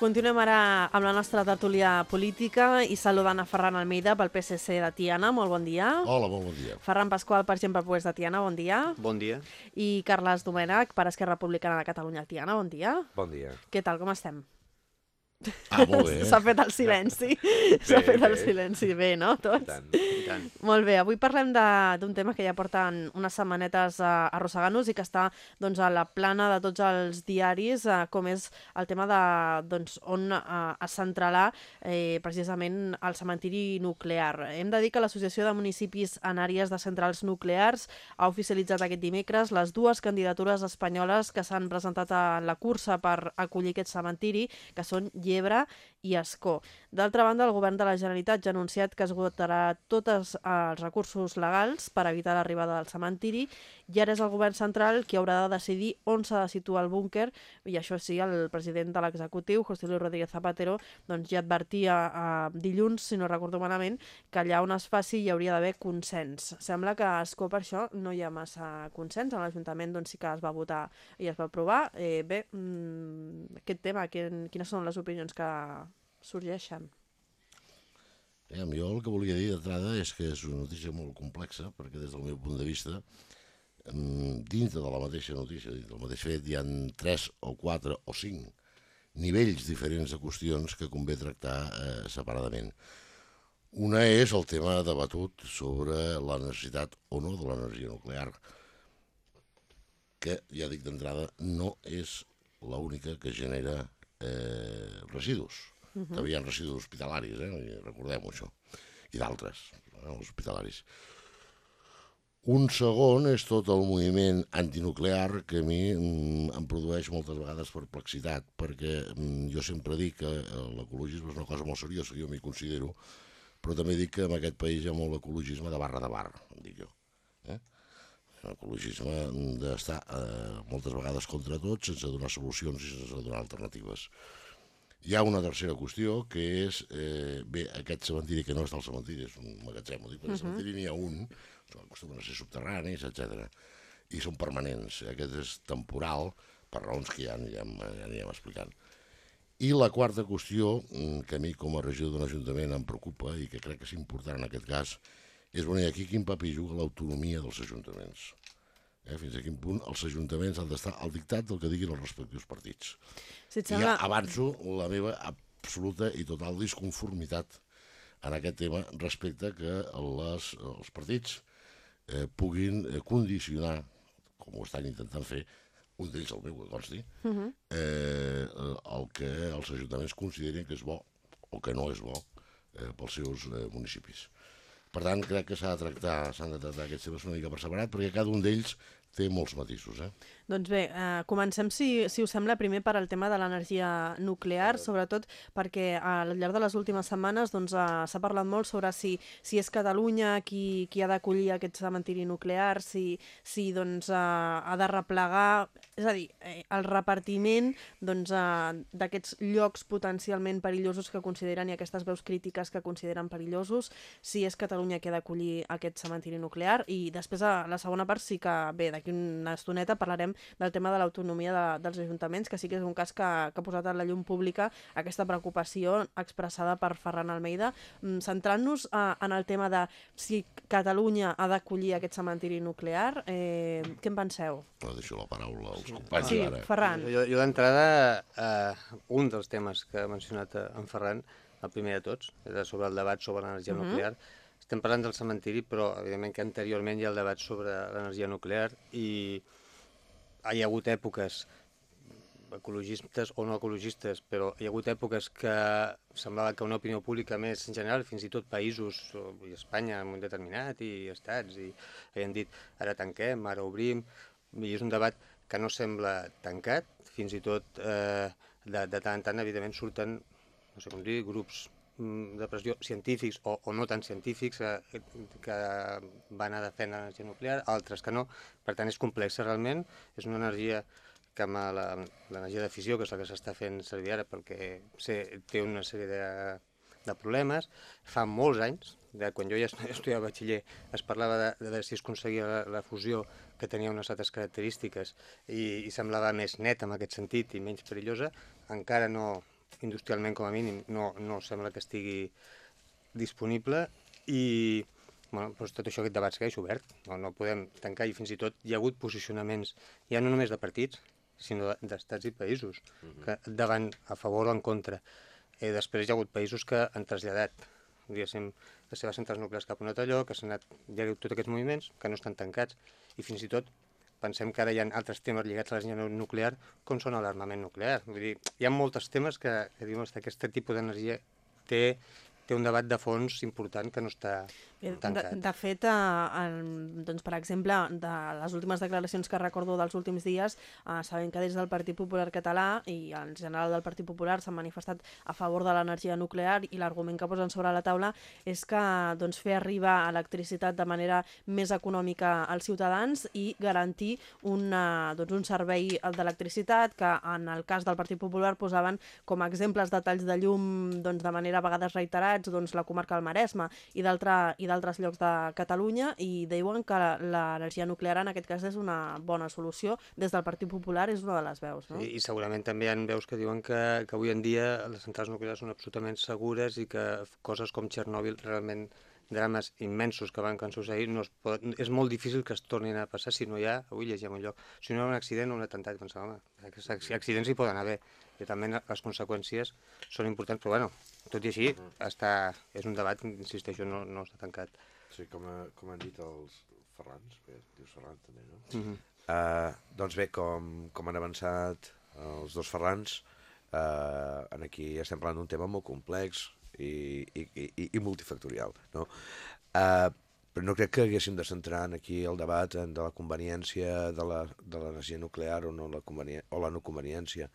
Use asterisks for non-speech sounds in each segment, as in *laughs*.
Continuem ara amb la nostra tertúlia política i saludant a Ferran Almeida pel PSC de Tiana. Molt bon dia. Hola, molt bon dia. Ferran Pasqual per per Pues de Tiana. Bon dia. Bon dia. I Carles Domènech per Esquerra Republicana de Catalunya Tiana. Bon dia. Bon dia. Què tal, com estem? Ah, molt bé. S'ha fet el silenci. S'ha fet el silenci. Bé, no? I Tots? tant. I tant. Molt bé, avui parlem de- d'un tema que ja porten unes setmanetes eh, arrossegant-nos i que està doncs, a la plana de tots els diaris, eh, com és el tema de doncs, on eh, es centrarà eh, precisament el cementiri nuclear. Hem de dir que l'Associació de Municipis en àrees de centrals nuclears ha oficialitzat aquest dimecres les dues candidatures espanyoles que s'han presentat a la cursa per acollir aquest cementiri, que són Llebre i Escó. D'altra banda, el govern de la Generalitat ja ha anunciat que esgotarà tots els recursos legals per evitar l'arribada del cementiri i ara és el govern central qui haurà de decidir on s'ha de situar el búnquer i això sí, el president de l'executiu, José Luis Rodríguez Zapatero, doncs ja advertia a dilluns, si no recordo malament, que allà on es faci hi hauria d'haver consens. Sembla que a Escó per això no hi ha massa consens, a l'Ajuntament doncs sí que es va votar i es va aprovar. Eh, bé, mm, aquest tema, quin, quines són les opinions que sorgeixen? Aviam, jo el que volia dir d'entrada és que és una notícia molt complexa, perquè des del meu punt de vista, mm, dintre de la mateixa notícia, dintre del mateix fet, hi han tres o quatre o cinc nivells diferents de qüestions que convé tractar eh, separadament. Una és el tema debatut sobre la necessitat o no de l'energia nuclear, que, ja dic d'entrada, no és l'única que genera eh, residus. També hi ha residus hospitalaris, eh? i recordem-ho això, i d'altres, eh? els hospitalaris. Un segon és tot el moviment antinuclear que a mi mm, em produeix moltes vegades perplexitat, perquè mm, jo sempre dic que eh, l'ecologisme és una cosa molt seriosa, jo m'hi considero, però també dic que en aquest país hi ha molt ecologisme de barra de bar, em dic jo. Eh? Ecologisme d'estar eh, moltes vegades contra tot sense donar solucions i sense donar alternatives. Hi ha una tercera qüestió, que és, eh, bé, aquest cementiri, que no és del cementiri, és un magatzem, ho dic, perquè uh -huh. cementiri n'hi ha un, acostumen a ser subterranis, etc. I són permanents. Aquest és temporal, per raons que ja anirem, ja anirem explicant. I la quarta qüestió, mm, que a mi com a regidor d'un ajuntament em preocupa i que crec que és important en aquest cas, és venir aquí quin paper juga l'autonomia dels ajuntaments. Eh, fins a quin punt els ajuntaments han d'estar al dictat del que diguin els respectius partits. Si et I ja sembla... avanço la meva absoluta i total disconformitat en aquest tema respecte que les, els partits eh, puguin eh, condicionar, com ho estan intentant fer, un d'ells el meu, que consti, uh -huh. eh, el que els ajuntaments considerin que és bo o que no és bo eh, pels seus eh, municipis. Per tant, crec que s'ha de tractar, de tractar aquests temes una mica per separat, perquè cada un d'ells té molts matisos. Eh? Doncs bé, eh, comencem, si, si us sembla, primer per al tema de l'energia nuclear, sobretot perquè al llarg de les últimes setmanes doncs, eh, s'ha parlat molt sobre si, si és Catalunya qui, qui ha d'acollir aquest cementiri nuclear, si, si doncs, eh, ha de replegar... És a dir, eh, el repartiment doncs, eh, d'aquests llocs potencialment perillosos que consideren i aquestes veus crítiques que consideren perillosos, si és Catalunya qui ha d'acollir aquest cementiri nuclear. I després a la segona part sí que, bé, d'aquí una estoneta parlarem del tema de l'autonomia de, dels ajuntaments, que sí que és un cas que, que ha posat a la llum pública aquesta preocupació expressada per Ferran Almeida. Mm, Centrant-nos eh, en el tema de si Catalunya ha d'acollir aquest cementiri nuclear, eh, què en penseu? No deixo la paraula als companys Sí, ara. Ferran. Jo, jo d'entrada, eh, un dels temes que ha mencionat eh, en Ferran, el primer de tots, era sobre el debat sobre l'energia Mhm. nuclear. Estem parlant del cementiri, però evidentment que anteriorment hi ha el debat sobre l'energia nuclear i hi ha hagut èpoques ecologistes o no ecologistes, però hi ha hagut èpoques que semblava que una opinió pública més en general, fins i tot països, i Espanya en un determinat, i estats, i havien dit ara tanquem, ara obrim, i és un debat que no sembla tancat, fins i tot eh, de, de tant en tant, evidentment, surten, no sé com dir, grups de pressió científics o, o no tan científics eh, que van a defendre l'energia nuclear, altres que no. Per tant, és complexa realment, és una energia que amb l'energia de fissió, que és la que s'està fent servir ara perquè sé, té una sèrie de, de problemes, fa molts anys, de quan jo ja est- *laughs* estudiava batxiller, es parlava de, de, de si es aconseguia la, la fusió que tenia unes altres característiques i, i semblava més neta en aquest sentit i menys perillosa, encara no, industrialment com a mínim no, no sembla que estigui disponible i bueno, doncs tot això, aquest debat segueix obert, no, no podem tancar i fins i tot hi ha hagut posicionaments, ja no només de partits, sinó d'estats i països, uh -huh. que davant, a favor o en contra. Eh, després hi ha hagut països que han traslladat diguéssim, les seves centrals nuclears cap a un altre lloc, que s'han anat, hi ha tots aquests moviments que no estan tancats, i fins i tot pensem que ara hi ha altres temes lligats a l'energia nuclear, com són l'armament nuclear. Vull dir, hi ha molts temes que, que diuen que aquest tipus d'energia té, té un debat de fons important que no està, de, de fet, eh, el, doncs, per exemple, de les últimes declaracions que recordo dels últims dies, eh, sabem que des del Partit Popular Català i en general del Partit Popular s'han manifestat a favor de l'energia nuclear i l'argument que posen sobre la taula és que doncs, fer arribar electricitat de manera més econòmica als ciutadans i garantir una, doncs, un servei d'electricitat que en el cas del Partit Popular posaven com a exemples de talls de llum doncs, de manera a vegades reiterats doncs, la comarca del Maresme i d'altra d'altres llocs de Catalunya i diuen que l'energia nuclear en aquest cas és una bona solució. Des del Partit Popular és una de les veus, no? Sí, I segurament també hi ha veus que diuen que, que avui en dia les centrals nuclears són absolutament segures i que coses com Txernòbil realment drames immensos que van que succeir, no es pot, és molt difícil que es tornin a passar si no hi ha, avui llegim un lloc, si no hi ha un accident o un atemptat, pensava, home, accidents hi poden haver, i també les conseqüències són importants, però bueno, tot i així, uh -huh. està, és un debat, insisteixo, no, no està tancat. Sí, com, a, com han dit els Ferrans, bé, dius Ferran també, no? Uh -huh. uh, doncs bé, com, com han avançat els dos Ferrans, uh, en aquí estem parlant d'un tema molt complex i, i, i, i multifactorial, no? Uh, però no crec que haguéssim de centrar aquí el debat de la conveniència de l'energia nuclear o, no la o la no conveniència.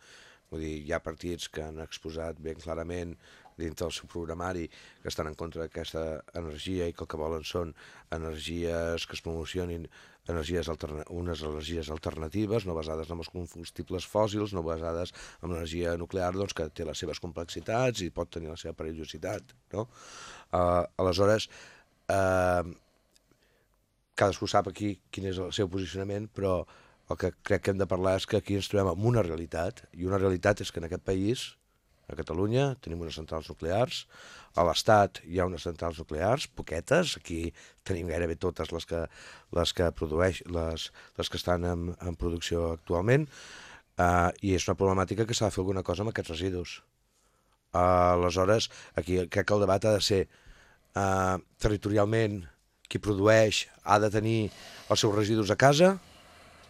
Vull dir, hi ha partits que han exposat ben clarament dintre del seu programari que estan en contra d'aquesta energia i que el que volen són energies que es promocionin energies unes energies alternatives, no basades en els combustibles fòssils, no basades en l'energia nuclear, doncs, que té les seves complexitats i pot tenir la seva perillositat. No? Uh, aleshores, uh, cadascú sap aquí quin és el seu posicionament, però el que crec que hem de parlar és que aquí ens trobem amb una realitat, i una realitat és que en aquest país a Catalunya tenim unes centrals nuclears, a l'Estat hi ha unes centrals nuclears, poquetes, aquí tenim gairebé totes les que, les que produeix, les, les que estan en, en producció actualment, uh, i és una problemàtica que s'ha de fer alguna cosa amb aquests residus. Uh, aleshores, aquí crec que el debat ha de ser uh, territorialment qui produeix ha de tenir els seus residus a casa,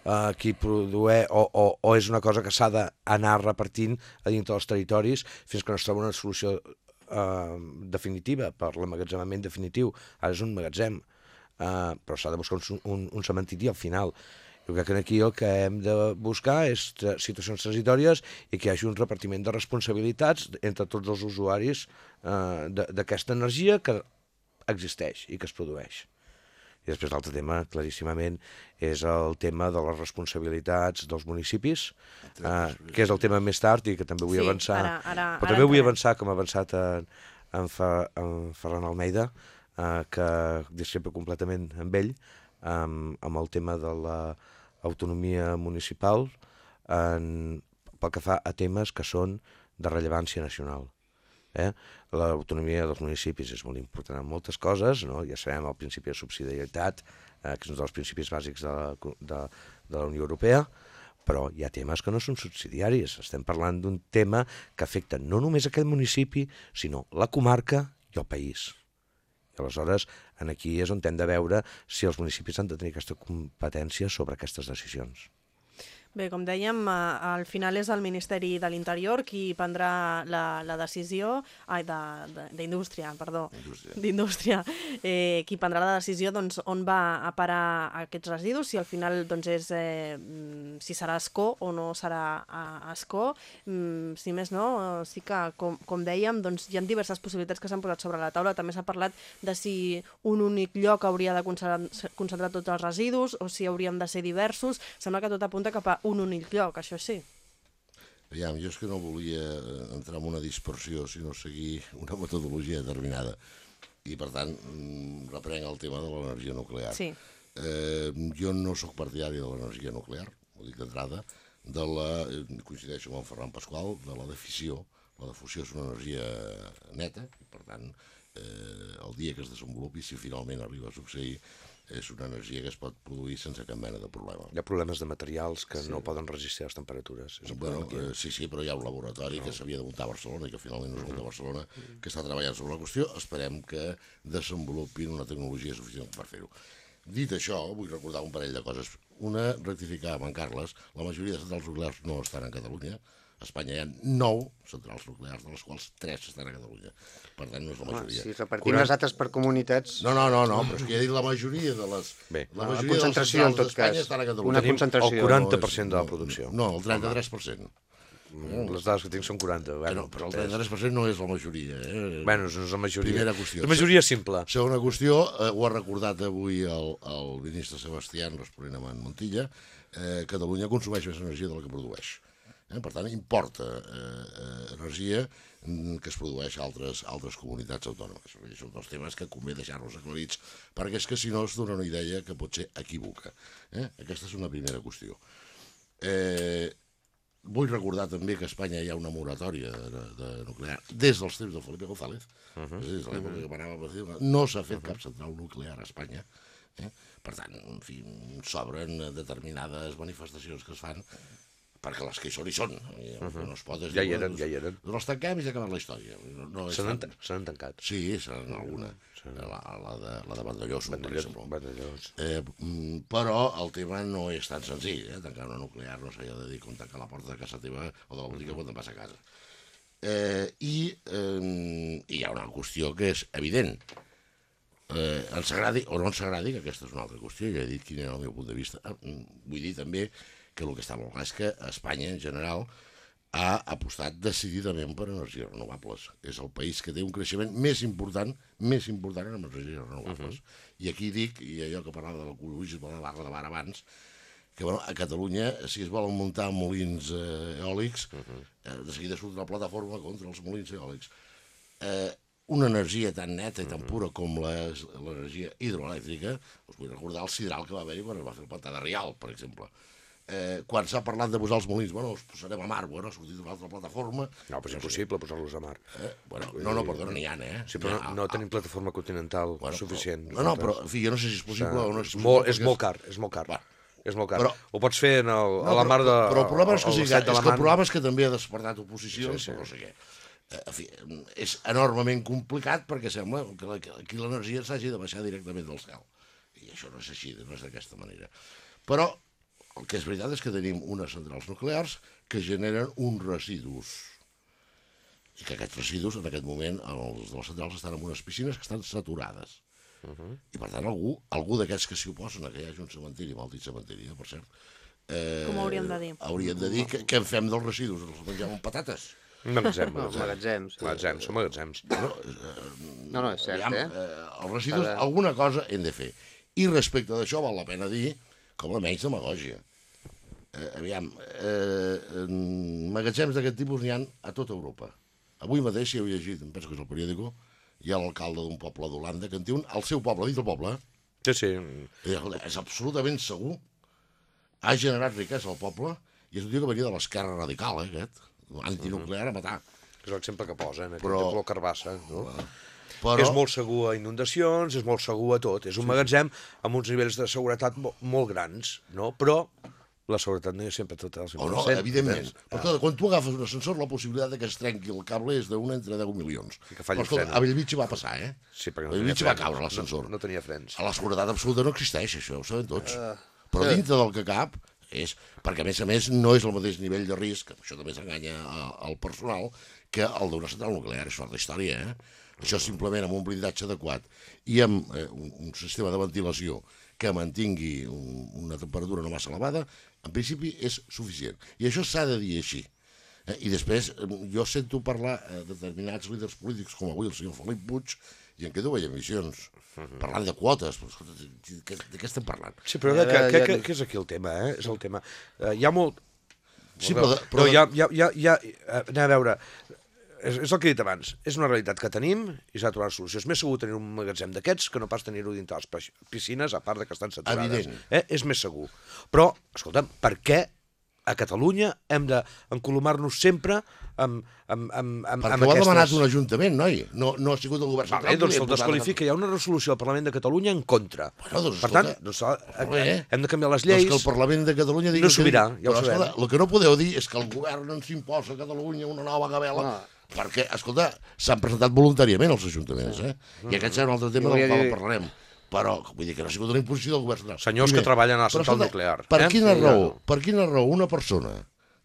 eh, qui produeix, o, o, o és una cosa que s'ha d'anar repartint a dintre dels territoris fins que no es troba una solució eh, definitiva per l'emmagatzemament definitiu. Ara és un magatzem, eh, però s'ha de buscar un, un, un cementiri al final. Jo crec que aquí el que hem de buscar és situacions transitòries i que hi hagi un repartiment de responsabilitats entre tots els usuaris eh, d'aquesta energia que existeix i que es produeix. I després l'altre tema, claríssimament, és el tema de les responsabilitats dels municipis, eh, que és el tema més tard i que també vull sí, avançar. Ara, ara, però ara també vull avançar, com ha avançat en, en, Fa, en Ferran Almeida, eh, que sempre completament amb ell, amb, amb el tema de l'autonomia municipal, en, pel que fa a temes que són de rellevància nacional. Eh? L'autonomia dels municipis és molt important en moltes coses, no? ja sabem el principi de subsidiarietat, eh, que és un dels principis bàsics de la, de, de la Unió Europea, però hi ha temes que no són subsidiaris. Estem parlant d'un tema que afecta no només aquest municipi, sinó la comarca i el país. I aleshores, en aquí és on hem de veure si els municipis han de tenir aquesta competència sobre aquestes decisions. Bé, com dèiem, eh, al final és el Ministeri de l'Interior qui prendrà la, la decisió, ai, d'Indústria, perdó, d'Indústria, eh, qui prendrà la decisió doncs, on va a parar aquests residus, si al final doncs, és, eh, si serà escó o no serà escó. Mm, si més no, sí que, com, com dèiem, doncs, hi ha diverses possibilitats que s'han posat sobre la taula. També s'ha parlat de si un únic lloc hauria de concentrar, concentrar tots els residus o si haurien de ser diversos. Sembla que tot apunta cap a un únic lloc, això sí. Aviam, jo és que no volia entrar en una dispersió, sinó seguir una metodologia determinada. I, per tant, mm, reprenc el tema de l'energia nuclear. Sí. Eh, jo no sóc partidari de l'energia nuclear, ho dic d'entrada, de la, coincideixo amb el Ferran Pasqual, de la decisió La de fusió és una energia neta, i per tant, eh, el dia que es desenvolupi, si finalment arriba a succeir, és una energia que es pot produir sense cap mena de problema. Hi ha problemes de materials que sí. no poden resistir les temperatures. És un Bueno, eh, sí, sí, però hi ha un laboratori que s'havia de muntar a Barcelona i que finalment no es munta a Barcelona, que està treballant sobre la qüestió. Esperem que desenvolupin una tecnologia suficient per fer-ho. Dit això, vull recordar un parell de coses. Una, rectificar amb en Carles, la majoria de centrals nuclears no estan a Catalunya. A Espanya hi ha nou centrals nuclears, de les quals tres estan a Catalunya. Per tant, no és la Home, majoria. si repartim les altres per comunitats... No, no, no, no, però és que ja he dit la majoria de les... Bé. la La majoria de les concentració, en centrals tot cas. estan a Catalunya. Una Tenim concentració. el 40% és- de la producció. No, el 33%. Mm, Les dades que tinc són 40. Bueno, però el 33% no és la majoria. Eh? Bueno, no és la majoria. Primera qüestió. La majoria simple. Segona qüestió, eh, ho ha recordat avui el, el ministre Sebastián responent a en Montilla, eh, Catalunya consumeix més energia de la que produeix. Eh? Per tant, importa eh, eh, energia mm, que es produeix a altres, altres comunitats autònomes. Dir, Són dos temes que convé deixar-los aclarits, perquè és que si no es dona una idea que pot ser equívoca. Eh? Aquesta és una primera qüestió. Eh, vull recordar també que a Espanya hi ha una moratòria de, de nuclear des dels temps de Felipe González, uh -huh. és des de l'època que manava Brasil, no s'ha fet cap central nuclear a Espanya. Eh? Per tant, en fi, s'obren determinades manifestacions que es fan perquè les que hi són, hi són. I el que no es pot és Ja hi eren, ja hi eren. Doncs les tanquem i s'ha acabat la història. No, no Se n'han tan- se tancat. Sí, se n'han alguna. La, la, de, la de Vandellós, per Vandellós, exemple. Vandellós. Eh, mm, però el tema no és tan senzill, eh? tancar una nuclear no s'ha de dir com tancar la porta de casa teva o de la botiga quan te'n vas a casa. Eh, i, eh, I hi ha una qüestió que és evident. Eh, ens agradi o no ens agradi, que aquesta és una altra qüestió, ja he dit quin era el meu punt de vista. Ah, mm, Vull dir també que el que està molt clar és que Espanya, en general, ha apostat decididament per energies renovables. És el país que té un creixement més important, més important en energies renovables. I aquí dic, i allò que parlava de l'ecologisme de barra de bar abans, que bueno, a Catalunya, si es volen muntar molins eh, eòlics, eh, de seguida surt una plataforma contra els molins eòlics. Eh, una energia tan neta i tan pura com l'energia hidroelèctrica, us vull recordar el sidral que va haver-hi quan es va fer el pantà de Rial, per exemple. Eh, quan s'ha parlat de posar els molins, bueno, els posarem a mar, bueno, ha sortit una altra plataforma. No, però és impossible posar-los a mar. Eh, bueno, no, no, perdona, n'hi ha, eh? Sí, però ha, no, no tenim plataforma continental bueno, suficient. No, no, però, en fi, jo no sé si és possible o no és possible. molt, és molt car, és molt car. Va. És molt car. Però- Ho pots fer en el, a la mar de... Però el problema és que, sí, és que el problema és que també ha despertat oposició, Sí, sí, no sé què. Eh, En fi, és enormement complicat perquè sembla que, la, que aquí l'energia s'hagi de baixar directament del cel. I això no és així, no és d'aquesta manera. Però el que és veritat és que tenim unes centrals nuclears que generen uns residus i que aquests residus en aquest moment els de les centrals estan en unes piscines que estan saturades. Uh -huh. I per tant algú, algú d'aquests que s'hi oposen a que hi hagi un cementiri, mal dit cementiri, eh, per cert, eh, Com haurien de dir? Haurien de dir que, què en fem dels residus, els mengem amb patates. Magatzem, No, magatzem. magatzems. Magatzems, són magatzems. No, no, és cert, Aviam, eh? eh, els residus, alguna cosa hem de fer. I respecte d'això val la pena dir, com a menys demagògia. Eh, aviam, eh, magatzems d'aquest tipus n'hi han a tota Europa. Avui mateix, si heu llegit, em penso que és el periòdico, hi ha l'alcalde d'un poble d'Holanda que en té un al seu poble, dit del poble? Sí, sí. És, és absolutament segur. Ha generat riquesa al poble i és un tio que venia de l'esquerra radical, eh, aquest. Antinuclear a matar. És l'exemple que posen, aquest Però- de color carbassa. No? Però, És molt segur a inundacions, és molt segur a tot. És un magatzem amb uns nivells de seguretat mo molt grans, no? Però la seguretat no és sempre tota al 100%. O no, evidentment. entens? Però clar, quan tu agafes un ascensor, la possibilitat de que es trenqui el cable és d'una entre 10 milions. I que falli Però, escolta, a Bellvitge va passar, eh? Sí, perquè no a tenia Bellvitge va caure l'ascensor. No, no tenia frens. A la seguretat absoluta no existeix, això, ho sabem tots. Uh, Però dintre del que cap és, perquè a més a més no és el mateix nivell de risc, això també s'enganya al personal, que el d'una central nuclear, és una altra història, eh? Això simplement amb un blindatge adequat i amb eh, un, un sistema de ventilació que mantingui un, una temperatura no massa elevada, en principi és suficient. I això s'ha de dir així. Eh, I després eh, jo sento parlar a determinats líders polítics, com avui el senyor Felip Puig, i en quedo veient emissions, parlant de quotes, però escolta, de, què- de què estem parlant? Sí, però de, Ara que, que, ja- que, que és aquí el tema, eh? És el tema. Uh, hi ha molt... Sí, però però no, hi ha, hi ha, eh, anem a veure, és, és el que he dit abans, és una realitat que tenim i s'ha de trobar solució. És més segur tenir un magatzem d'aquests que no pas tenir-ho dintre les piscines, a part de que estan saturades. Evident. Eh? És més segur. Però, escolta'm, per què a Catalunya hem d'encolomar-nos sempre amb, amb, amb, amb, Perquè amb ho ha demanat un ajuntament, noi. No, no ha sigut el govern Vale, central. doncs li ha se'l desqualifica. Hi ha una resolució al Parlament de Catalunya en contra. Bueno, doncs, per tant, doncs, molt bé. hem de canviar les Doncs lleis. que el Parlament de Catalunya digui... No sobirà, ja ho sabem. escolta, el que no podeu dir és que el govern ens imposa a Catalunya una nova gavela, No. perquè, escolta, s'han presentat voluntàriament els ajuntaments, eh? I aquest serà un altre tema del qual dir- parlarem. Però, vull dir que no ha sigut una imposició del govern central. Senyors que treballen a la central nuclear, Per eh? quina Sí, raó, per quina raó una persona,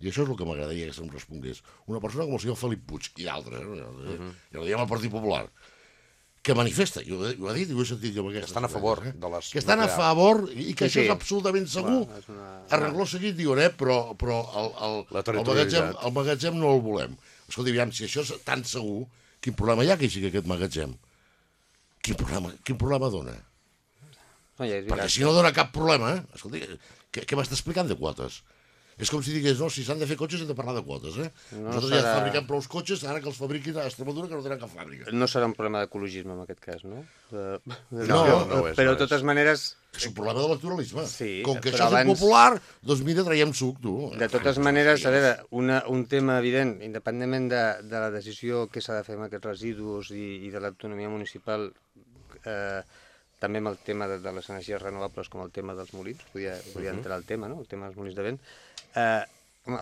i això és el que m'agradaria que se'm respongués, una persona com el senyor Felip Puig i d'altres, eh? Mhm. ja ho diem al Partit Popular, que manifesta, i ho, ho ha dit i ho he sentit jo aquestes estan a favor orelles, de les que estan a favor i que Sí, això sí. és absolutament segur. Clar, és una- A rengló seguit diuen, eh, però, però el, el, el, magatzem, el magatzem no el volem. Escolta, aviam, si això és tan segur, quin problema hi ha que hi sigui aquest magatzem? Quin problema, quin problema dona? No, ja és Perquè si no dona cap problema, escolta, què, què m'està explicant de quotes? És com si digués, no, si s'han de fer cotxes hem de parlar de quotes, eh? No Nosaltres ja serà- fabriquem prou cotxes, ara que els fabriquin a Extremadura, que no tenen cap fàbrica. No serà un problema d'ecologisme en aquest cas, no? De, de, No, no ho és, però no de és. totes maneres, És un problema d'electoralisme. Sí, com que això és abans- popular, doncs mira, traiem suc, tu. de totes maneres, a veure, una, un tema evident, independentment de, de la decisió que s'ha de fer amb aquests residus i, i de l'autonomia municipal, eh, també amb el tema de, de les energies renovables com el tema dels molins, podia, podia entrar el tema, no? el tema dels molins de vent, eh,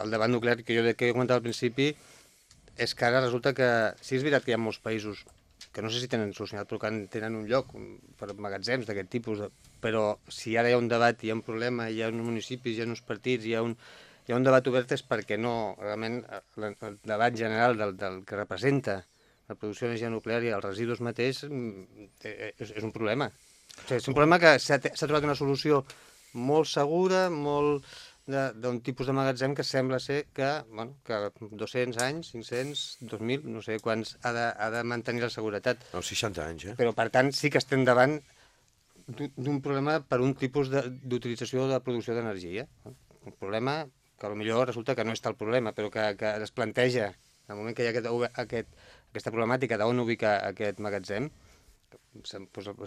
el debat nuclear que jo que he comentat al principi és que ara resulta que, sí és veritat que hi ha molts països que no sé si tenen solucionat, però que en- tenen un lloc per magatzems d'aquest tipus, de, però si ara hi ha un debat, hi ha un problema, hi ha uns municipis, hi ha uns partits, hi ha un, hi ha un debat obert és perquè no, realment, eh, el, el debat general del, del que representa la producció d'energia nuclear i els residus mateix mm, eh, és, és un problema. Sigui, és un problema que s'ha trobat una solució molt segura, molt de- d'un tipus de magatzem que sembla ser que, bueno, que 200 anys, 500, 2.000, no sé quants, ha de, ha de mantenir la seguretat. No, 60 anys, eh? Però, per tant, sí que estem davant d'un problema per un tipus de- d'utilització de, producció d'energia. Un problema que potser resulta que no és tal problema, però que, que es planteja en el moment que hi ha aquest, aquest, aquesta problemàtica d'on ubicar aquest magatzem, doncs,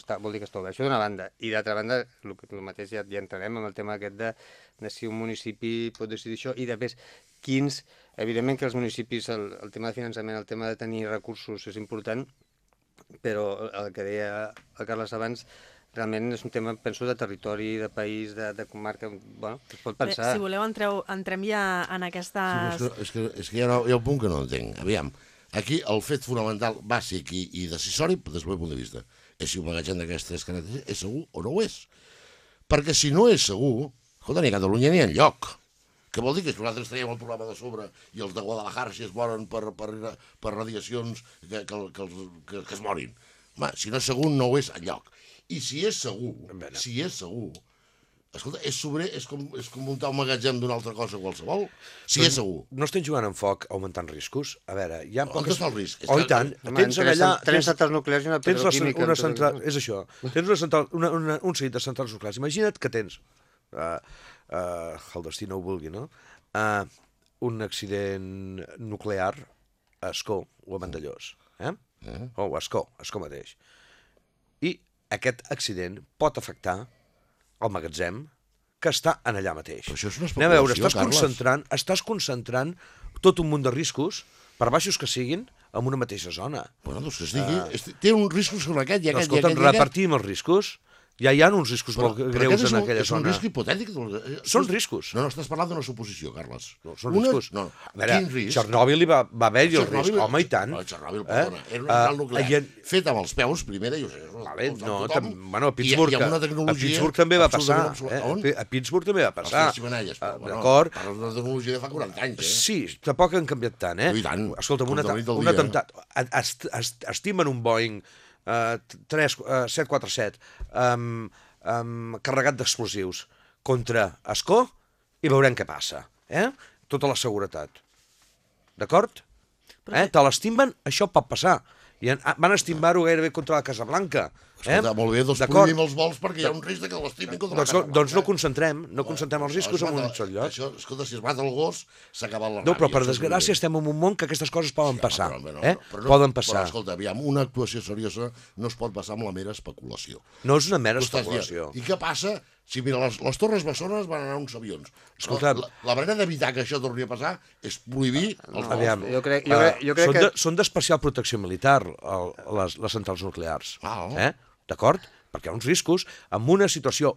està, vol dir que està obert. Això d'una banda. I d'altra banda, el, que- el mateix ja, ja entrarem amb el tema aquest de, de si un municipi pot decidir això i després quins... Evidentment que els municipis, el, el tema de finançament, el tema de tenir recursos és important, però el que deia el Carles abans, realment és un tema, penso, de territori, de país, de, de comarca, bueno, es pot Bé, pensar. si voleu, entreu, entrem ja en Sí, aquestes... però és, que, és, que, és que hi ha, hi ha un punt que no entenc. Aviam, aquí el fet fonamental, bàsic i, i decisori, des del meu punt de vista, és si un magatzem d'aquestes característiques és segur o no ho és. Perquè si no és segur, escolta, ni a Catalunya ni enlloc. Què vol dir que nosaltres traiem el problema de sobre i els de Guadalajara si es moren per, per, per radiacions que, que, que, els- que, que es morin? Home, si no és segur, no ho és enlloc. I si és segur, si és segur, escolta, és sobrer, és com, és com muntar un magatzem d'una altra cosa qualsevol. Si és segur. No estem jugant en foc augmentant riscos? A veure, hi ha On poques... està el risc? Oh, i tant. Home, tens allà... tres centrals nuclears i una petroquímica, una central, és això. Tens una central, una, una, un seguit de centrals nuclears. Imagina't que tens, uh, uh, el destí no ho vulgui, no? Uh, un accident nuclear a Escó o a Vandellós. Eh? Eh? O a Escó, a Escó mateix. I aquest accident pot afectar el magatzem que està en allà mateix. Però això és una Anem a veure, estàs Carles. concentrant, estàs concentrant tot un munt de riscos, per baixos que siguin, en una mateixa zona. Bueno, doncs que es digui, és, té un risc sobre aquest i aquest i escolta, i aquest. repartim els riscos. Ja hi ha uns riscos molt greus és en un, aquella és un zona. risc hipotètic. eh, Són estàs- riscos. No, no, estàs parlant d'una suposició, Carles. No, són Una- riscos. No, a veure, quin risc? Txernòbil hi va, va haver-hi el risc. Home, i tant. No, Txernòbil, Eh? perdona, era una Ah, central nuclear i en- feta amb els peus, primera, i ho sé. Vale, no, tam, bueno, a i- Pittsburgh, i, amb una a tecnologia Pittsburgh també va passar. Eh? On? A Pittsburgh també va passar. Els ximeneies, Ah, però, bueno, D'acord. Parles d'una tecnologia de fa 40 anys, eh? Sí, tampoc han canviat tant, eh? I tant, Escolta'm, un, un eh? atemptat. Est est estimen un Boeing uh, 3, uh, 747 um, um, carregat d'explosius contra Escó i veurem què passa, eh? Tota la seguretat. D'acord? Eh? Te l'estimben, això pot passar. I han, van estimbar-ho gairebé contra la Casa Blanca. Eh? Escolta, molt bé, doncs prohibim els vols perquè hi ha un risc de que l'estimin contra Doncs, la casa. doncs no blanca. concentrem, no concentrem els riscos en un sol lloc. Això, escolta, si es mata el gos, s'ha acabat la No, però ràbia, per desgràcia estem en un món que aquestes coses poden passar. Però, però, eh? però Poden passar. Però, escolta, aviam, una actuació seriosa no es pot basar en la mera especulació. No és una mera especulació. Dient, I què passa Sí, mira, les, les torres bessones van anar uns avions. Escolta- la, la manera d'evitar que això torni a passar és prohibir els vols. Aviam, jo crec- jo crec- jo crec són que- de- són d'especial protecció militar, el, les, les centrals nuclears. Ah, oh. eh? D'acord? Perquè hi ha uns riscos. En una situació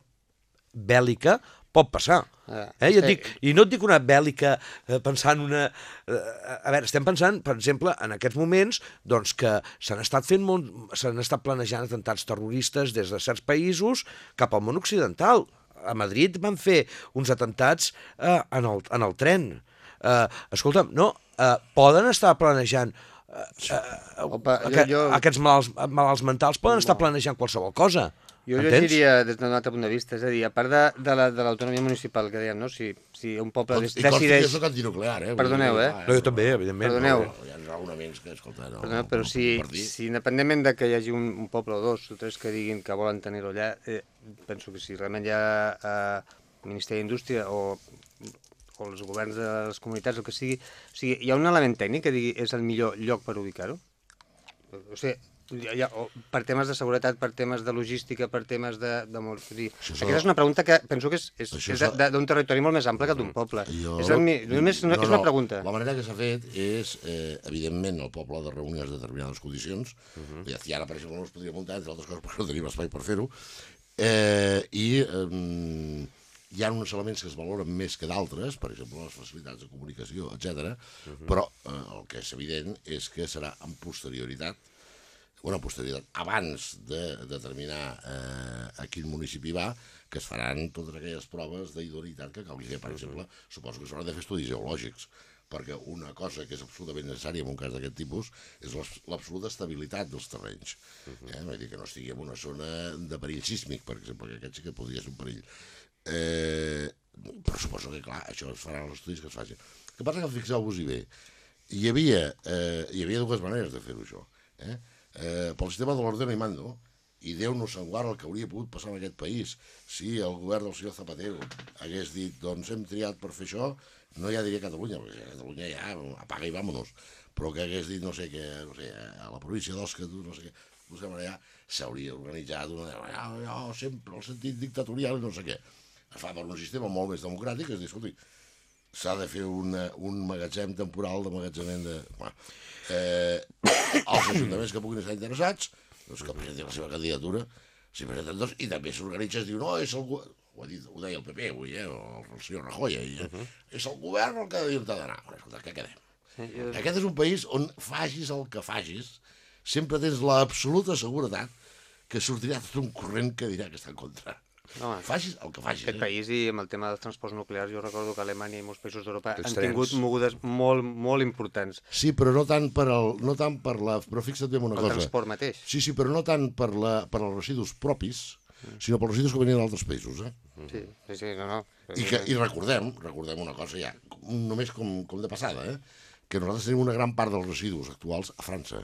bèl·lica pot passar. Ah, Eh? Jo et eh, dic, I no et dic una bèl·lica eh, pensant una... Eh, a veure, estem pensant, per exemple, en aquests moments doncs, que s'han estat fent molt, s'han estat planejant atemptats terroristes des de certs països cap al món occidental. A Madrid van fer uns atemptats eh, en, el, en el tren. Eh, escolta'm, no, eh, poden estar planejant Opa, jo- aqu jo- aquests malalts, malalts mentals poden estar planejant qualsevol cosa. Jo Entens? llegiria des d'un altre punt de vista, és a dir, a part de, de la- de l'autonomia municipal que dèiem, no? si, si un poble que decideix... jo soc antinuclear, eh? Perdoneu, eh? No, jo també, evidentment. Perdoneu. Hi ha raonaments que, escolta, no... Perdona, però no si, compartir. si independentment de que hi hagi un, un poble o dos o tres que diguin que volen tenir-ho allà, eh, penso que si realment hi ha eh, Ministeri d'Indústria o, o els governs de les comunitats, el que sigui, o sigui, hi ha un element tècnic que digui és el millor lloc per ubicar-ho? O sigui, ha, o per temes de seguretat, per temes de logística, per temes de... de molt, és dir, aquesta és una pregunta que penso que és, és, és d'un territori molt més ample que d'un poble. Jo- És, el, només, no, és una pregunta. La manera que s'ha fet és, eh, evidentment, el poble de reunir en determinades condicions, uh. -huh. i ara, per exemple, no es podria muntar, entre altres coses, perquè no tenim espai per fer-ho, eh, i eh, hi ha uns elements que es valoren més que d'altres, per exemple, les facilitats de comunicació, etc. Uh -huh. però eh, el que és evident és que serà en posterioritat una posterioritat, abans de determinar eh, a quin municipi va, que es faran totes aquelles proves d'idoneïtat que calgui fer. Per exemple, suposo que s'hauran de fer estudis geològics, perquè una cosa que és absolutament necessària en un cas d'aquest tipus és l'abs- l'absoluta estabilitat dels terrenys. Eh? Vull dir que no estigui en una zona de perill sísmic, per exemple, que aquest sí que podria ser un perill. Eh, però suposo que, clar, això es farà els estudis que es facin. Que passa que, fixeu-vos-hi bé, hi havia, eh, hi havia dues maneres de fer-ho, això. Eh? Eh, pel sistema de l'ordre i mando, i Déu no se'n guarda el que hauria pogut passar en aquest país si el govern del senyor Zapatero hagués dit, doncs hem triat per fer això, no ja diria Catalunya, perquè Catalunya ja apaga i vámonos, però que hagués dit, no sé què, no sé, a la província d'Osca, no sé què, no sé, allà s'hauria organitzat una... Ja, ja, sempre el sentit dictatorial no sé què. Es fa per un sistema molt més democràtic, es diu, escolti, s'ha de fer una, un magatzem temporal d'emmagatzement de... Bueno, eh, els ajuntaments que puguin estar interessats, doncs que presentin la seva candidatura, s'hi presenten dos, i també s'organitza, es diu, no, és el... Ho, ha dit, ho deia el PP avui, eh, o el senyor Rajoy, eh, uh -huh. és el govern el que ha de dir-te d'anar. Escolta, què quedem? Sí, jo- Aquest és un país on facis el que facis, sempre tens l'absoluta seguretat que sortirà tot un corrent que dirà que està en contra. Home, Facis el que facis. aquest país i amb el tema dels transports nuclears, jo recordo que Alemanya i molts països d'Europa han tingut mogudes molt, molt importants. Sí, però no tant per, el, no tant per la... Però fixa't bé en una El cosa. transport mateix. Sí, sí, però no tant per, la, per els residus propis, sinó per els residus que venien d'altres països. Eh? Sí, sí, sí, no, no. I, que, I recordem, recordem una cosa ja, només com, com de passada, eh? que nosaltres tenim una gran part dels residus actuals a França,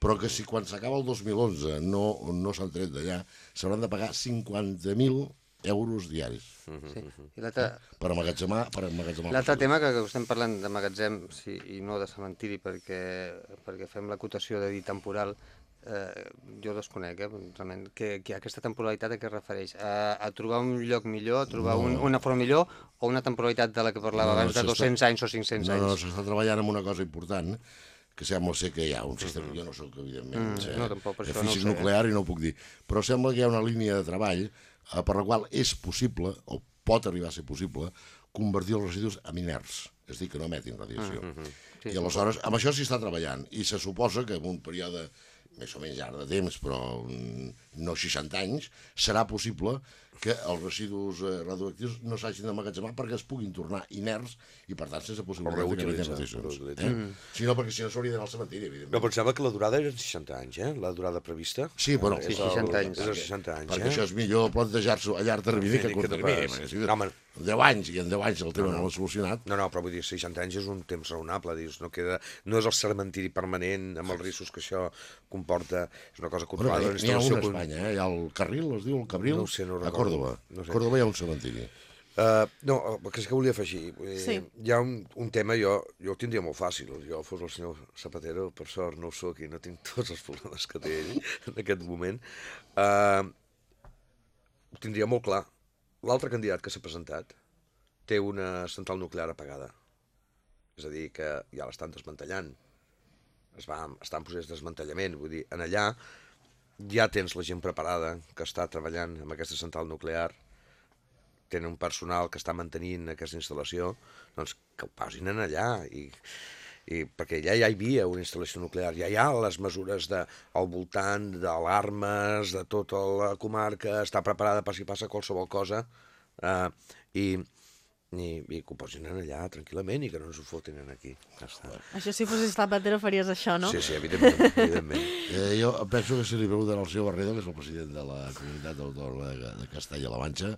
però que si quan s'acaba el 2011 no, no s'han tret d'allà, s'hauran de pagar 50.000 euros diaris Sí. I l'altre per emmagatzemar, per emmagatzemar l'altre tema que, que estem parlant de magatzem sí, i no de cementiri perquè, perquè fem l'acotació de dir temporal, eh, jo desconec, eh, realment, que, que aquesta temporalitat a què es refereix? A, a trobar un lloc millor, a trobar no. un, una forma millor o una temporalitat de la que parlava No, no, abans de s'està- 200 anys o 500 No, no, anys? s'està treballant en una cosa important, que sembla ser que hi ha un sistema, jo no sóc, evidentment, Mm, eh, no, tampoc, per eh, això no ho físic sé, eh. nuclear i no ho puc dir, però sembla que hi ha una línia de treball eh, per la qual és possible, o pot arribar a ser possible, convertir els residus en inerts, és a dir, que no emetin radiació. Mm, Sí, I aleshores, amb això s'hi està treballant, i se suposa que en un període més o menys llarg de temps, però mm, no 60 anys, serà possible que els residus eh, radioactius no s'hagin d'emmagatzemar perquè es puguin tornar inerts i, per tant, sense possibilitat de que radiacions. reutilitzar. Eh? Si no, perquè si no s'hauria d'anar al cementiri, No, evidentment. però em sembla que la durada era de 60 anys, eh? La durada prevista. Sí, bueno, Sí, És 60 el- anys. És de 60 anys, perquè eh? això és millor plantejar-s'ho a llarg termini que a curt termini. perquè No, home. en 10 anys, i en 10 anys el tema no, l'ha solucionat, No, no, però vull dir, 60 anys és un temps raonable, dius, no queda... No és el cementiri permanent amb els riscos que això comporta, és una cosa Bueno, controlada. n'hi ha un a Espanya, eh? hi ha el Carril, es diu el Cabril, No sé, no a. Còrdoba. No sé. Còrdoba hi ha un cementiri. Uh, no, el que és que volia afegir, eh, Sí. hi ha un, un tema, jo, jo el tindria molt fàcil, jo fos el senyor Zapatero, per sort no ho soc i no tinc *laughs* tots els problemes que té ell en aquest moment, uh, ho tindria molt clar, l'altre candidat que s'ha presentat té una central nuclear apagada. És a dir, que ja l'estan desmantellant. Es va, està en procés de desmantellament. Vull dir, en allà ja tens la gent preparada que està treballant amb aquesta central nuclear, tenen un personal que està mantenint aquesta instal·lació, doncs que ho posin en allà i, i perquè ja, ja hi havia una instal·lació nuclear, ja hi ha les mesures de, al voltant d'alarmes, de tota la comarca, està preparada per si passa qualsevol cosa, eh, i, i, i que ho posin allà tranquil·lament i que no ens ho fotin en aquí. Ja està. Això si fossis Zapatero faries això, no? Sí, sí, evidentment. evidentment. *laughs* Eh, jo penso que si li pregunten al senyor Barredo, que és el president de la comunitat autònoma de, de Castella-La Manxa,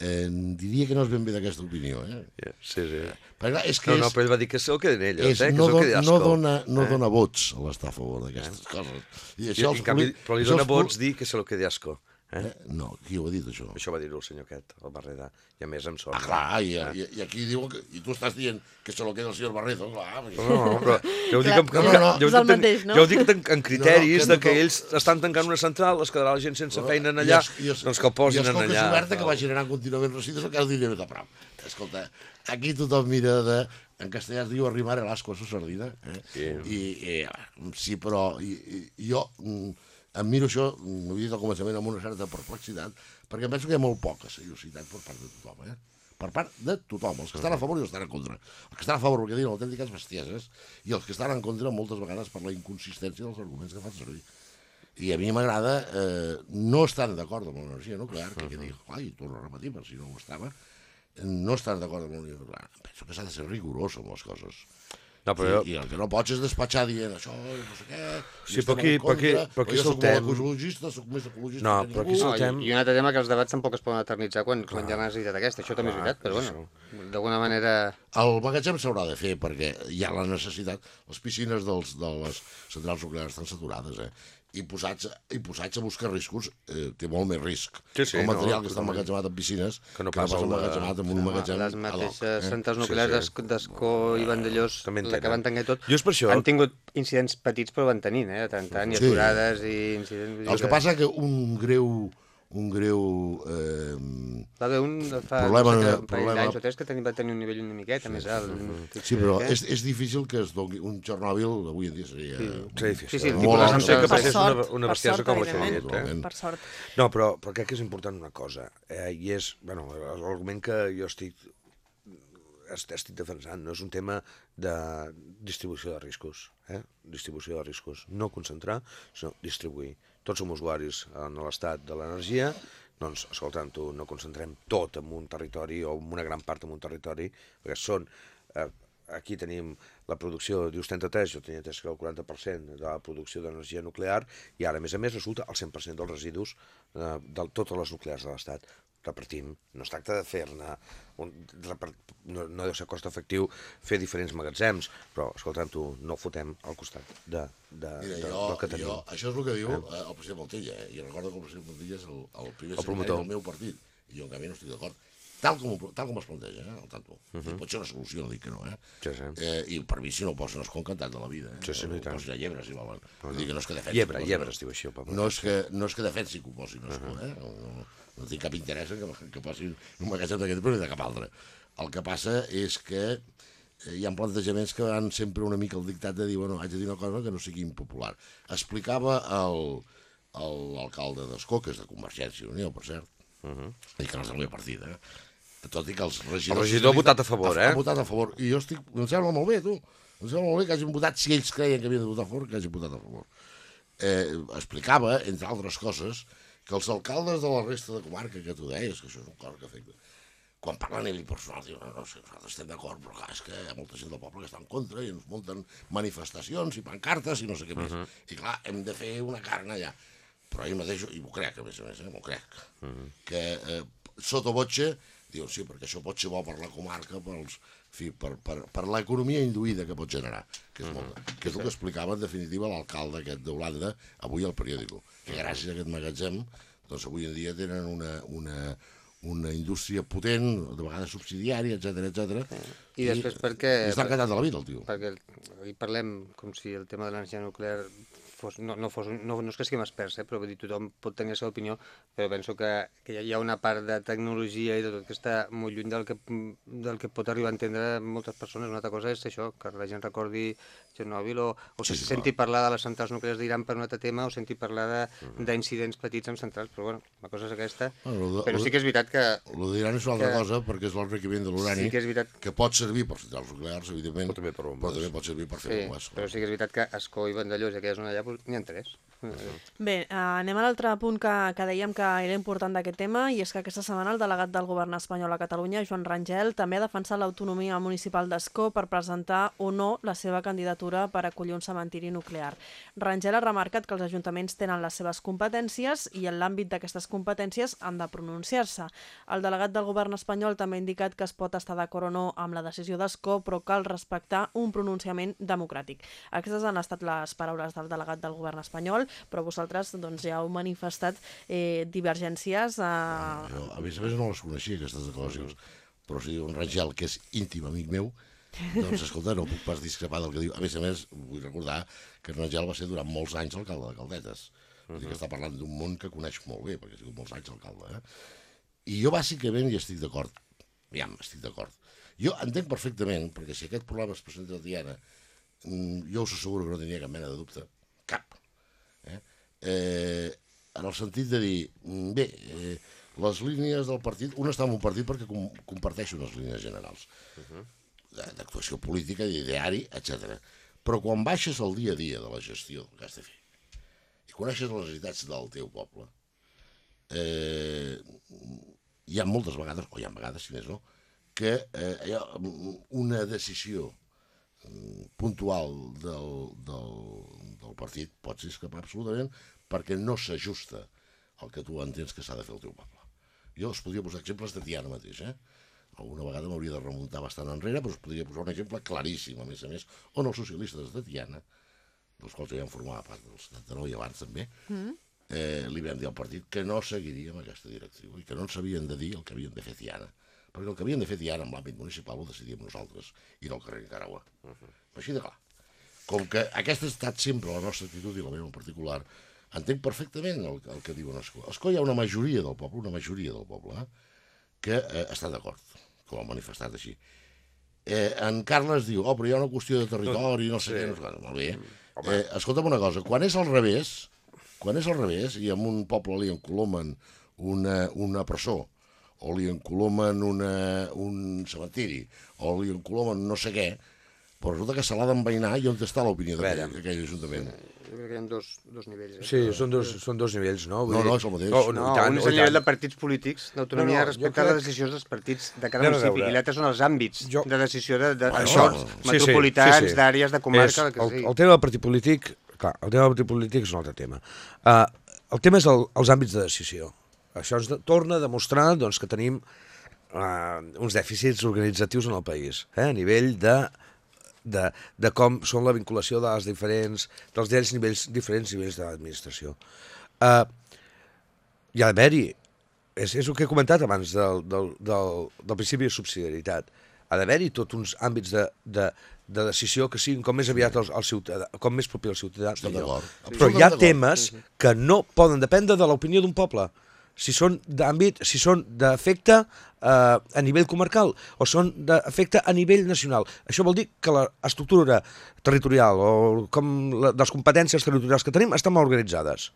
eh, diria que no és ben bé d'aquesta opinió. Eh? Sí, sí. Perquè, clar, és que No, no, però ell va dir que se el queden ells, és, eh? que no, don, quedi no, dona, no eh? dona vots a l'estar a favor d'aquestes coses. I I, això en canvi, poli- però li dona els vots dir que se lo quedi Asco. Eh? Eh? No, qui ho ha dit, això? Això va dir-ho el senyor aquest, el Barreda. I a més amb sort. Ah, clar, i, i, i aquí diuen que... I tu estàs dient que se lo queda el senyor Barreto, clar. perquè- No, no, però ja ho dic, amb, no, no, no. el dic, mateix, no? ja ho dic en, en criteris No, no, que de que no- ells estan tancant una central, es quedarà la gent sense feina en I allà, es- i es- doncs que el posin I en escolta, allà. és oberta que va generant contínuament residus, el que diria de prop. Escolta, aquí tothom mira de... En castellà es diu arrimar el asco a su sardina. Eh? Sí. I, i, sí, però i, i, jo mm, em miro això, mm, ho he dit al començament, amb una certa perplexitat, perquè penso que hi ha molt poca seriositat per part de tothom, eh? per part de tothom, els que estan a favor i els que estan en contra. Els que estan a favor perquè diuen autèntiques bestieses i els que estan en contra moltes vegades per la inconsistència dels arguments que fan servir. I a mi m'agrada eh, no estar d'acord amb l'energia nuclear, que quedi clar, i torno a repetir, per si no ho estava, no estar d'acord amb l'energia nuclear. Penso que s'ha de ser rigorós amb les coses. No, però I, I el que no pots és despatxar dient això, no sé què... Sí, però aquí- però aquí- però aquí jo soc saltem- molt ecologista, soc més ecologista No, que però aquí ningú. No, saltem- i, I un altre tema que els debats tampoc es poden eternitzar quan, quan hi ha una necessitat aquesta. Això també és veritat, però bueno, d'alguna manera... El magatzem s'haurà de fer perquè hi ha la necessitat. Les piscines dels, de les centrals nuclears estan saturades, eh? I posats, i posats a buscar riscos eh, té molt més risc. Sí, sí, el material no, que està emmagatzemat en piscines Que no pas el emmagatzemat en un magatzem Les mateixes eh? centrals nuclears sí. sí, d'Escó i Vandellós, la que van tancar tot, Jo és per això- han tingut incidents petits però van tenint, eh, de tant tant, i aturades i incidents... El que passa que un greu un greu eh, Va haver un fa Problema- no sé, que, un problema- d'anys o tres que teni, va tenir un nivell una miqueta més alt. Sí, però Eh? és, és difícil que es doni un Chernobyl avui en dia seria... Sí. Difícil. Sí, sí, el Molt tipus. No sé que passés sort, una, una per bestiesa sort, com la que dit. Eh? Per sort. No, però, però crec que és important una cosa, eh, i és, bueno, l'argument que jo estic, est- estic defensant, no és un tema de distribució de riscos, eh? distribució de riscos, no concentrar, sinó distribuir. Tots som usuaris en l'estat de l'energia, doncs, escolta'm, tu no concentrem tot en un territori o en una gran part en un territori, perquè són... Eh, aquí tenim la producció, dius 33, jo tenia entès que el 40% de la producció d'energia nuclear, i ara, a més a més, resulta el 100% dels residus eh, de totes les nuclears de l'Estat. Repartim, no es tracta de fer-ne, no, no deu ser cost efectiu fer diferents magatzems, però, escolta'm, tu no fotem al costat de, de, Mira, de, jo, del que tenim. jo, això és el que diu eh, el president Montilla, eh? i recordo que el president Montilla és el, el primer El promotor. del meu partit, i jo en canvi no estic d'acord. Tal com, ho- tal com es planteja, eh, el tanto. Uh -huh. Pot ser una solució, no dic que no, eh? Mhm. Sí, sí. eh I per mi, si no ho posen, és encantat de la vida. Eh? Sí, sí, no, i tant. Posen a llebre, si volen. Vull dir que no és que defensi... Llebre, llebre es diu així, al poble. No és que, no és que defensi que ho posin, no, uh eh? no, no, no tinc cap interès en que, que posin un magatzem d'aquest tipus ni de cap altre. El que passa és que eh, hi ha plantejaments que van sempre una mica al dictat de dir, bueno, haig de dir una cosa que no sigui impopular. Explicava el- el- l'alcalde d'Escó, que és de Convergència i Unió, per cert, uh -huh. i que no és del meu partit, eh? Tot i que els regidors... El regidor ha votat a favor, eh? Ha votat a favor, i jo estic... Em sembla molt bé, tu. Em sembla molt bé que hagin votat, si ells creien que havien de votar a favor, que hagin votat a favor. Eh, explicava, entre altres coses, que els alcaldes de la resta de comarca, que tu deies, que això és un cosa que afecta, quan parlen ell personal, diuen, no, no sé, nosaltres estem d'acord, però clar, és que hi ha molta gent del poble que està en contra i ens munten manifestacions i pancartes i no sé què més. I clar, hem de fer una carna allà. Però ell mateix, i m'ho crec, a més a més, eh, m'ho crec, que eh, sota botxe, diu, sí, perquè això pot ser bo per la comarca, pels, fi, per, per, per l'economia induïda que pot generar, que és, molt, que és el que explicava en definitiva l'alcalde aquest d'Holanda avui al periòdico, que gràcies a aquest magatzem, doncs avui en dia tenen una, una, una indústria potent, de vegades subsidiària, etc etc. I després perquè- I està encantat de la vida, el tio. Perquè avui parlem com si el tema de l'energia nuclear fos, no, no, fos, no, no és que siguem experts, eh, però dir, tothom pot tenir la seva opinió, però penso que, que hi ha una part de tecnologia i de tot que està molt lluny del que, del que pot arribar a entendre moltes persones. Una altra cosa és això, que la gent recordi Chernobyl o, o Sí, sí, sí, senti parlar de les centrals nuclears d'Iran per un altre tema o senti parlar de- d'incidents petits amb centrals, però bueno, la cosa és aquesta. Bueno, de- però sí que és veritat que... Lo d'Iran és una altra que- cosa, perquè és l'enriquiment de l'urani, Sí que és veritat. que pot servir per centrals nuclears, evidentment, Però també per bombes. però també pot servir per fer Sí, bombes. però sí que és veritat que Escó i Vandellós i aquella zona allà pues, n'hi ha tres. Bé, eh, anem a l'altre punt que, que dèiem que era important d'aquest tema i és que aquesta setmana el delegat del govern espanyol a Catalunya, Joan Rangel, també ha defensat l'autonomia municipal d'Escó per presentar o no la seva candidatura per acollir un cementiri nuclear. Rangel ha remarcat que els ajuntaments tenen les seves competències i en l'àmbit d'aquestes competències han de pronunciar-se. El delegat del govern espanyol també ha indicat que es pot estar d'acord o no amb la decisió d'Escó, però cal respectar un pronunciament democràtic. Aquestes han estat les paraules del delegat del govern espanyol, però vosaltres doncs, ja heu manifestat eh, divergències. Eh... Jo, a més a més, no les coneixia, aquestes declaracions. Però si diu un Rangel, que és íntim amic meu, doncs, *laughs* escolta, no puc pas discrepar del que diu. A més a més, vull recordar que Rangel va ser durant molts anys alcalde de Caldetes. Vull dir que està parlant d'un món que coneix molt bé, perquè ha sigut molts anys alcalde. Eh? I jo, bàsicament, hi estic d'acord. Aviam, estic d'acord. Jo entenc perfectament, perquè si aquest problema es presenta a Tiana, mm, jo us asseguro que no tenia cap mena de dubte. Cap. Eh? En el sentit de dir, mm, bé, eh, les línies del partit, un està en un partit perquè com, comparteix unes línies generals de- d'actuació política, d'ideari, etc. Però quan baixes al dia a dia de la gestió que has de fer i coneixes les necessitats del teu poble, eh, hi ha moltes vegades, o hi ha vegades, si més no, que eh, hi ha una decisió mm, puntual del, del, del partit pots escapar absolutament perquè no s'ajusta al que tu entens que s'ha de fer el teu poble. Jo us podria posar exemples de Tiana mateix, eh? Alguna vegada m'hauria de remuntar bastant enrere, però us podria posar un exemple claríssim, a més a més, on els socialistes de Tiana, dels quals ja en formava part del 79 i abans també, mm. eh, li vam dir al partit que no seguiríem aquesta directriu i que no ens havien de dir el que havien de fer Tiana. Perquè el que havien de fer Tiana en l'àmbit municipal ho decidíem nosaltres i no el carrer Nicaragua. Uh -huh. Així de clar. Com que aquesta ha estat sempre la nostra actitud i la meva en particular, entenc perfectament el, el que diuen Escó. Escó hi ha una majoria del poble, una majoria del poble, eh, que eh, està d'acord, ho ha manifestat així. Eh, en Carles diu, oh, però hi ha una qüestió de territori, no sé sí. què, no sé què. Molt bé. Eh, escolta'm una cosa, quan és al revés, quan és al revés, i a un poble li encolomen una, una presó, o li encolomen una, un cementiri, o li encolomen no sé què, però resulta que se l'ha d'enveinar i on està l'opinió d'aquell ajuntament. Jo crec que hi ha dos, dos nivells. Eh? Sí, són dos, són dos nivells, no? No, no, és el mateix. No, i tant, un és el nivell de partits polítics, d'autonomia No, no, respecte jo a les crec- decisions dels partits de cada Anem municipi, i l'altre són els àmbits Jo- de decisió de, de, Bueno, entorns sí, sí. metropolitans, d'àrees, de comarca, el és, que el, sigui. el tema del partit polític, clar, el tema del partit polític és un altre tema. Uh, el tema és el, els àmbits de decisió. Això ens de, torna a demostrar doncs, que tenim uh, uns dèficits organitzatius en el país, eh, a nivell de, de, de com són la vinculació de les diferents, dels diferents nivells, diferents nivells de l'administració. Uh, hi ha d'haver-hi, és, és el que he comentat abans del, del, del, del principi de subsidiarietat, ha d'haver-hi tots uns àmbits de, de, de decisió que siguin com més aviat al, al ciutadà, com més propi al ciutadà. Estem d'acord. Però hi ha temes que no poden dependre de l'opinió d'un poble. Si són d'àmbit, si són d'efecte eh, a nivell comarcal o són d'efecte a nivell nacional. Això vol dir que l'estructura territorial o com la, les competències territorials que tenim estan mal organitzades.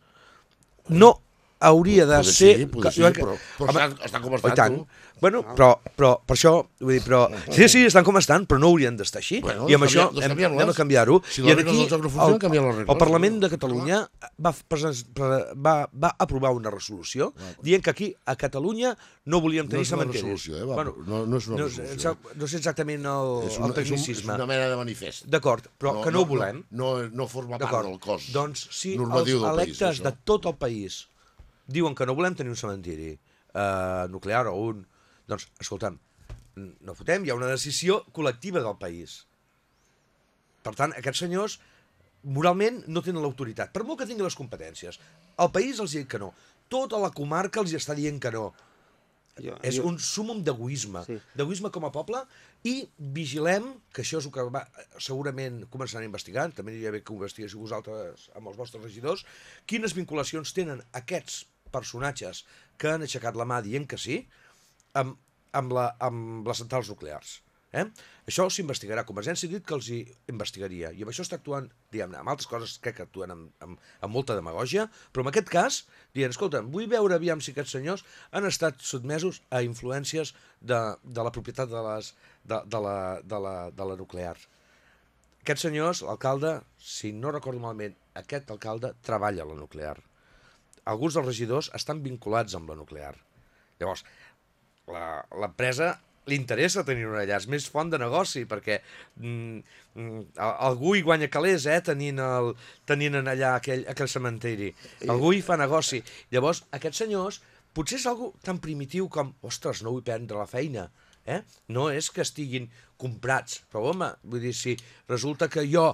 No hauria de Poder ser... sí, poder sí, però- però Home, estan- com oh, estan, tant. tu. Bueno, però, però per això, vull dir, però... Sí, sí, estan com estan, però no haurien d'estar així. Bueno, I amb doncs això doncs hem, anem a canviar-ho. Si I del joc no funcionen, canviem les regles. El Parlament de Catalunya va, presen- pre- va, va aprovar una resolució dient que aquí, a Catalunya, no volíem No tenir és una cementeris. resolució, eh, va, no- no és una no, resolució. No sé exactament el, És, el una, és, un, és tecnicisme. una mena de manifest. D'acord, però que no ho volem. No, no, no forma part del cos Doncs si els normatiu del país. electes això. de tot el país diuen que no volem tenir un cementiri eh, nuclear o un... Doncs, escolta'm, no fotem, hi ha una decisió col·lectiva del país. Per tant, aquests senyors moralment no tenen l'autoritat, per molt que tinguin les competències. El país els diu que no. Tota la comarca els està dient que no. Jo- és jo- un súmum d'egoisme, Sí. d'egoisme com a poble, i vigilem, que això és el que va, segurament començaran a investigar, també aniria bé que ho investiguéssiu vosaltres amb els vostres regidors, quines vinculacions tenen aquests personatges que han aixecat la mà dient que sí amb, amb, la, amb les centrals nuclears. Eh? Això s'investigarà. Convergència ha dit que els hi investigaria. I amb això està actuant, diguem-ne, amb altres coses crec que actuen amb, amb, amb molta demagògia, però en aquest cas, dient, escolta, vull veure aviam si aquests senyors han estat sotmesos a influències de, de la propietat de, les, de, de, la, de, la, de la nuclear. Aquests senyors, l'alcalde, si no recordo malament, aquest alcalde treballa a la nuclear. Alguns dels regidors estan vinculats amb la nuclear. Llavors, la- l'empresa li interessa tenir una allà, és més font de negoci, perquè mm, mm, algú hi guanya calés, eh, tenint, el, tenint en allà aquell, aquell cementiri. Algú hi fa negoci. Llavors, aquests senyors, potser és algo tan primitiu com, ostres, no vull prendre la feina, eh? No és que estiguin comprats, però home, vull dir, si resulta que jo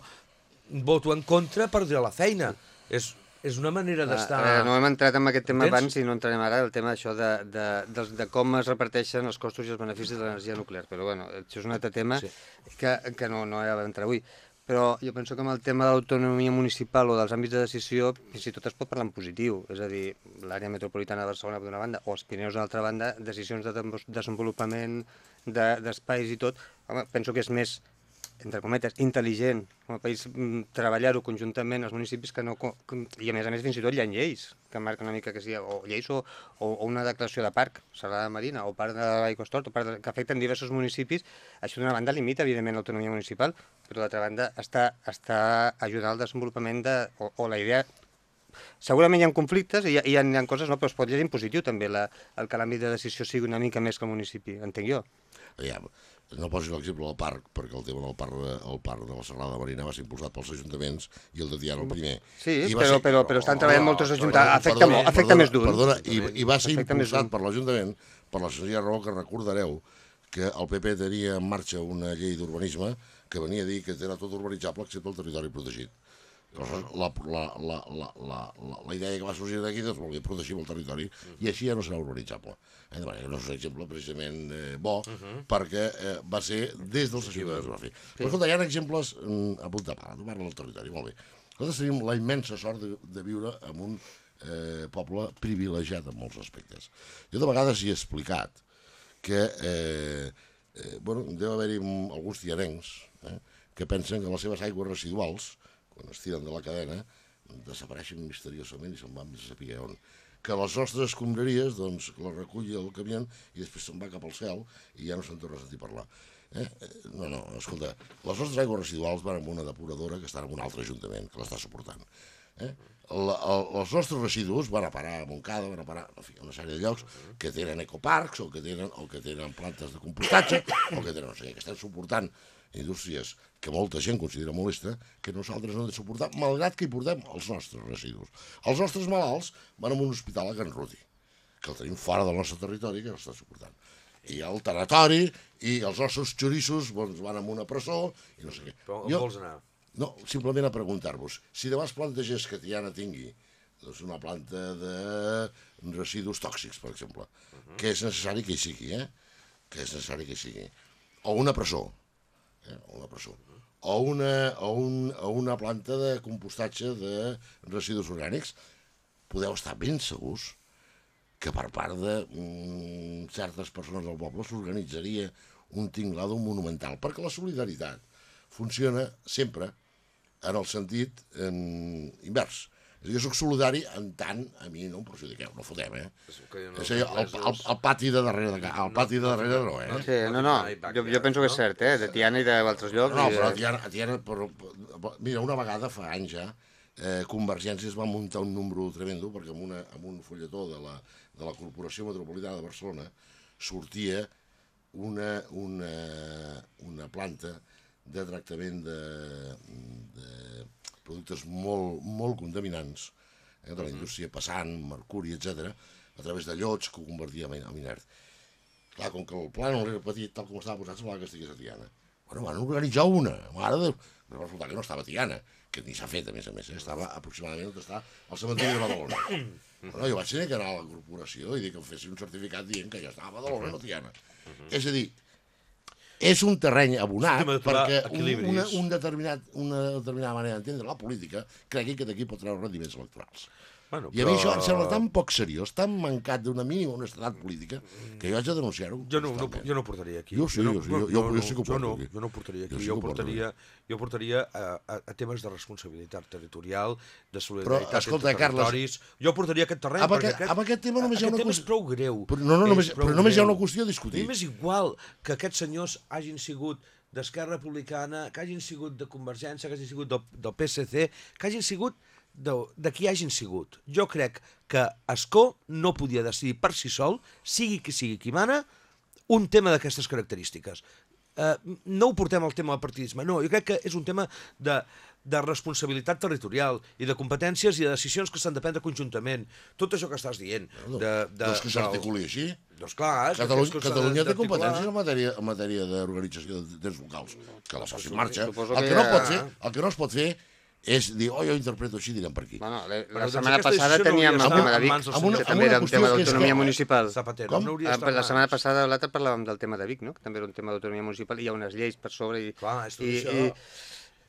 voto en contra, perdré la feina. És, és una manera d'estar... Eh, no hem entrat en aquest tema Entens? abans i no entrarem ara, el tema això de, de, de, de com es reparteixen els costos i els beneficis de l'energia nuclear. Però bueno, això és un altre tema Sí. que, que no, no era d'entrar avui. Però jo penso que amb el tema de l'autonomia municipal o dels àmbits de decisió, fins i tot es pot parlar en positiu. És a dir, l'àrea metropolitana de Barcelona d'una banda o els Pirineus d'altra banda, decisions de desenvolupament de- d'espais i tot, home, penso que és més entre cometes, intel·ligent com a país mm, treballar-ho conjuntament als municipis que no... I a més a més fins i tot hi ha lleis que marquen una mica que sigui o lleis o, o, o una declaració de parc, serrada marina o parc de l'aigua Estort, o parc de, que afecten diversos municipis. Això d'una banda limita evidentment l'autonomia municipal, però d'altra banda està, està ajudant al desenvolupament de... o, o la idea Segurament hi ha conflictes i hi ha, hi ha, coses, no? però es pot llegir en positiu també la, el que l'àmbit de decisió sigui una mica més que el municipi, entenc jo. Aviam, no posis l'exemple del parc, perquè el tema del parc, el parc de la Serrada Marina va ser impulsat pels ajuntaments i el de Tiana el primer. Sí, I però- però- però estan treballant molts ajuntaments. Afecta molt- afecta perdona, més d'un. Perdona, i, i va ser Afecta impulsat per l'Ajuntament per la senzilla raó que recordareu que el PP tenia en marxa una llei d'urbanisme que venia a dir que era tot urbanitzable excepte el territori protegit. La, la, la, la, la, la, idea que va sorgir d'aquí doncs volia protegir el territori i així ja no serà urbanitzable. Eh? De manera que no és un exemple precisament eh, bo perquè eh, va ser des dels ajuntaments que es va fer. Però escolta, hi ha exemples mm, a punt de pala, tu parla del territori, molt bé. Nosaltres tenim la immensa sort de, de viure en un eh, poble privilegiat en molts aspectes. Jo de vegades hi he explicat que eh, eh, bueno, deu haver-hi mm, alguns tianencs eh, que pensen que les seves aigües residuals, quan es tiren de la cadena, desapareixen misteriosament i se'n van a saber on. Que les nostres escombraries, doncs, les reculli el camió i després se'n va cap al cel i ja no se'n torna a sentir parlar. Eh? No, no, escolta, les nostres aigües residuals van amb una depuradora que està en un altre ajuntament que l'està suportant. Eh? La, el, els nostres residus van a parar a Montcada, van a parar en fi, a una sèrie de llocs que tenen ecoparcs o que tenen, o que tenen plantes de compostatge o que tenen, no sé que estan suportant indústries que molta gent considera molesta, que nosaltres no hem de suportar, malgrat que hi portem els nostres residus. Els nostres malalts van a un hospital a Can Ruti, que el tenim fora del nostre territori, que l'està suportant. I el tanatori, i els nostres xorissos doncs, van a una presó, i no sé què. Però on vols anar? No, simplement a preguntar-vos, si demà es plantegés que Tiana tingui doncs, una planta de residus tòxics, per exemple, uh -huh. que és necessari que hi sigui, eh? que és necessari que hi sigui, o una presó, eh? o una presó, o una, o, un, o una planta de compostatge de residus orgànics, podeu estar ben segurs que per part de mm, certes persones del poble s'organitzaria un tinglado monumental, perquè la solidaritat funciona sempre en el sentit en, invers. És a dir, jo soc solidari en tant a mi no em perjudiqueu, no fotem, eh? No- És a dir, el, el, el pati de darrere de el pati de darrere no, eh? Sí, no, no, jo, jo penso que és cert, eh? De Tiana i d'altres llocs. No, però a Tiana, a Tiana però, però, mira, una vegada fa anys ja, eh, Convergència es va muntar un número tremendo perquè amb, una, amb un fulletó de la, de la Corporació Metropolitana de Barcelona sortia una, una, una planta de tractament de, de productes molt, molt contaminants eh, de la indústria passant, mercuri, etc a través de llots que ho convertia en inert. Clar, com que el pla no era petit, tal com estava posat, semblava que estigués a Tiana. Bueno, van organitzar una, mare de... Però va resultar que no estava a Tiana, que ni s'ha fet, a més a més, eh? estava aproximadament on està el cementiri de Badalona. Bueno, jo vaig tenir que anar a la corporació i dir que em fessin un certificat dient que ja estava de l'Orena Tiana. És a dir, és un terreny abonat trobar perquè un, una, un determinat, una determinada manera d'entendre la política cregui que d'aquí pot treure rendiments electorals. Bueno, I a mi això em sembla tan poc seriós, tan mancat d'una mínima honestedat política, que jo haig de denunciar-ho. Jo no, no, jo no portaria aquí. Jo sí, no, jo jo- jo- jo sí que ho jo porto no, aquí. jo no portaria aquí. Jo sí Jo, portaria, jo portaria a, a, a temes de responsabilitat territorial, de Però, solidaritat escolta, entre Carles, territoris. Jo ho portaria aquest terreny, amb perquè aquest- amb aquest tema només hi ha aquest una tema és qüestió- prou greu. Però no, no, És només- però només hi ha una qüestió a discutir. M'és igual que aquests senyors hagin sigut d'Esquerra Republicana, que hagin sigut de Convergència, que hagin sigut del, del PSC, que hagin sigut de, de qui hagin sigut. Jo crec que Escó no podia decidir per si sol, sigui qui sigui qui mana, un tema d'aquestes característiques. Eh, no ho portem al tema del partidisme, no, jo crec que és un tema de, de responsabilitat territorial i de competències i de decisions que s'han de prendre conjuntament. Tot això que estàs dient. De, de, doncs que del- s'articuli així. Doncs clar, és que Catalunya, Catalunya té competències en matèria, en matèria d'organització de temps locals, que la posi en marxa. El que, no pot fer, el que no es pot fer és dir, oh, jo interpreto així, direm per aquí. Bueno, la, la doncs, setmana passada no teníem hauria el tema de en Vic, Amb una- que amb també era un tema d'autonomia que- municipal. Zapatero, Com? no Ah, la setmana passada o l'altra parlàvem del tema de Vic, no? que també era un tema d'autonomia municipal i hi ha unes lleis per sobre i, Clar, és tot i, això. i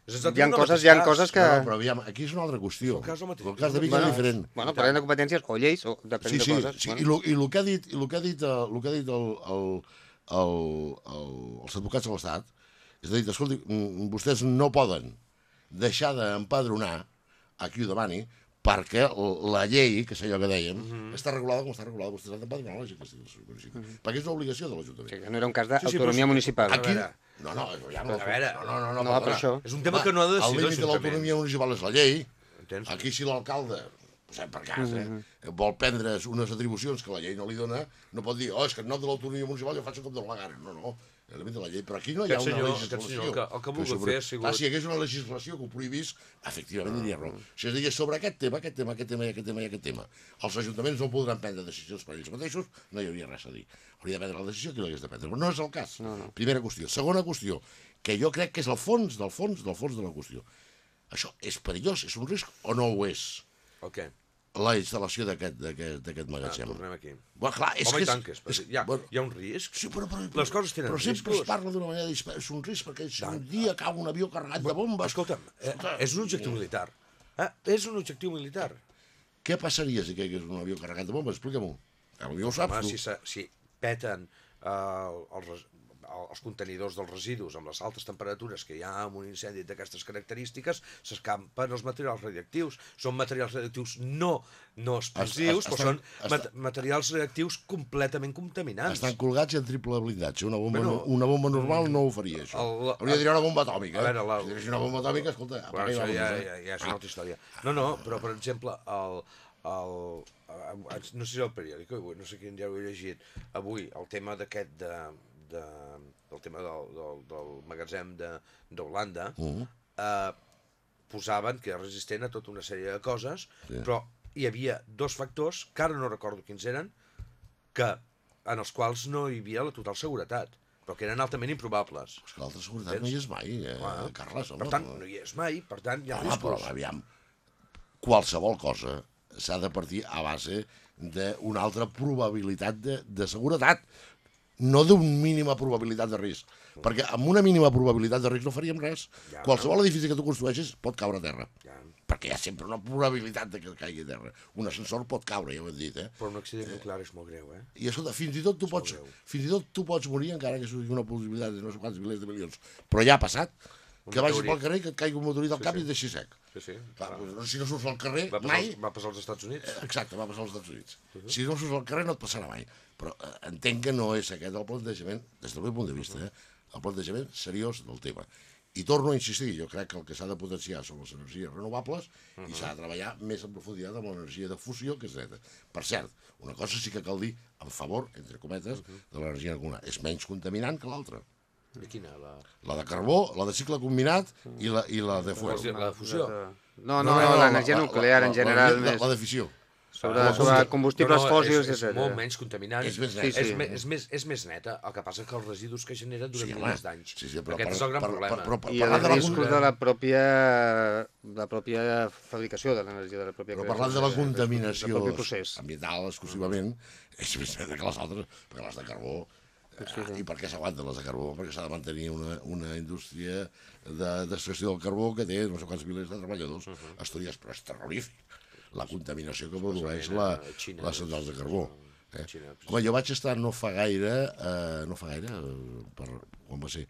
És hi ha el coses, hi ha coses que... No, però aviam, aquí és una altra qüestió. El cas. El cas de Vic Bueno, és diferent. Bueno, parlem de competències o lleis o depèn Sí, de sí, coses. sí. bueno. I, lo, i lo que ha dit, i lo que ha dit, eh, lo que ha dit el, el, el, el, els advocats de l'Estat és a dir, escolti, mm, vostès no poden deixar d'empadronar a qui ho demani perquè la llei, que és allò que dèiem, Mhm. està regulada com està regulada. Vostès han d'empadronar la gent que estigui al seu municipi. Perquè és una obligació de O l'Ajuntament. sigui, que no era un cas Sí, sí, d'autonomia però- municipal. Aquí... No, no, ja no, A veure. no, no, no, no, No per això. És un tema que no ha de El decidir límit de l'autonomia municipal és la llei. Entens? Aquí si l'alcalde, posem per cas, eh, Mm-hmm. vol prendre's unes atribucions que la llei no li dona, no pot dir, oh, és que en nom de l'autonomia municipal jo faig com de la gana. No, no, límit de la llei. Però aquí no hi ha Aquest una senyor- legislació. senyor el que- el que vulgui sobre- fer ha sigut- Clar, si hi hagués una legislació que ho prohibís, efectivament diria raó. Si es digués sobre aquest tema, aquest tema, aquest tema i aquest tema i aquest tema, els ajuntaments no podran prendre decisions per ells mateixos, no hi hauria res a dir. Hauria de prendre la decisió qui l'hagués de prendre. Però no és el cas. No, no. Primera qüestió. Segona qüestió, que jo crec que és el fons del fons del fons de la qüestió. Això és perillós, és un risc o no ho és? Què? La instal·lació d'aquest Ah, magatzem. tornem aquí. Bueno, clar, és Home, que i tant que és, és, hi, ha, bueno, hi ha un risc. Sí, però, però, Les coses tenen però sempre riscos. es parla d'una manera dispersa. És un risc perquè si un dia cau un avió carregat de bombes... Escolta'm, eh, és un objectiu militar. Eh? És un objectiu militar. Què passaria si caigués un avió carregat de bombes? Explica-m'ho. Potser ho saps, Home, tu. si, se- si peten eh, els, els contenidors dels residus amb les altes temperatures que hi ha en un incendi d'aquestes característiques, s'escampen els materials radioactius. Són materials radioactius no, no explosius, Es- es- però són estan- mat materials radioactius completament contaminants. Estan colgats en triple blindatge. Una bomba, Bueno, no, una bomba normal no ho faria, això. el- Hauria de dir una bomba atòmica. A veure, eh? la- Si una bomba atòmica, escolta, Bueno, i això ja, vámonos, ja, eh? ja és una altra història. No, no, però, per exemple, el, el, no sé si el periòdic, no sé quin dia ho he llegit, avui, el tema d'aquest de, de, del tema del, del, del magatzem de- d'Holanda, Mhm. eh, posaven que era resistent a tota una sèrie de coses, Sí. però hi havia dos factors, que ara no recordo quins eren, que, en els quals no hi havia la total seguretat, però que eren altament improbables. És que l'altra seguretat no hi és mai, eh, Clar. Carles. Home, Per tant, no hi és mai, per tant, hi ha Home, però riscos. aviam, qualsevol cosa s'ha de partir a base d'una altra probabilitat de, de seguretat, no d'una mínima probabilitat de risc. Perquè amb una mínima probabilitat de risc no faríem res. Ja. Qualsevol edifici que tu construeixes pot caure a terra. Ja. Perquè hi ha sempre una probabilitat de que caigui a terra. Un ascensor pot caure, ja ho hem dit, eh? Però un accident nuclear és molt greu, eh? I escolta, fins i tot tu pots, greu. fins i tot tu pots morir encara que sigui una possibilitat de no sé quants milers de milions. Però ja ha passat que Una vagis teoria. pel carrer i que et caigui un motorit al Sí, cap sí. i et deixi sec. Sí, sí. Clar, doncs, si no surts al carrer, Va passar, mai... als, va passar als Estats Units. Exacte, va passar als Estats Units. Si no surts al carrer no et passarà mai. Però eh, entenc que no és aquest el plantejament, des del meu punt de vista, eh, el plantejament seriós del tema. I torno a insistir, jo crec que el que s'ha de potenciar són les energies renovables i s'ha de treballar més en profunditat amb l'energia de fusió, que és dreta. Per cert, una cosa sí que cal dir en favor, entre cometes, de l'energia nuclear. És menys contaminant que l'altra. De quina? La, La de carbó, la de cicle combinat i la, i la de fuel. la, la fusió. No, no, no, l'energia la- nuclear la- en general la, més... la de fissió. Sobre, Ah, sobre com- combustibles fòssils, és, és etc. molt menys contaminant. És més neta. Sí, sí. És, és, més, és més neta, el que passa que els residus que generen durant Sí, milers d'anys. Sí, sí, però Aquest per- és el gran per- problema. per- però per- I els de la riscos de la pròpia, la pròpia fabricació de l'energia, de la pròpia Però creació, parlant de la contaminació propi procés. ambiental exclusivament, és més neta que les altres, perquè les de carbó... I per què s'aguanten les de carbó? Perquè s'ha de mantenir una, una indústria de d'extracció del carbó que té no sé quants milers de treballadors estudiats, però és terrorífic la contaminació que produeix la, a Xina, les centrals de carbó. Eh? Xina, Home, jo vaig estar no fa gaire, eh, no fa gaire, eh, per, quan va ser,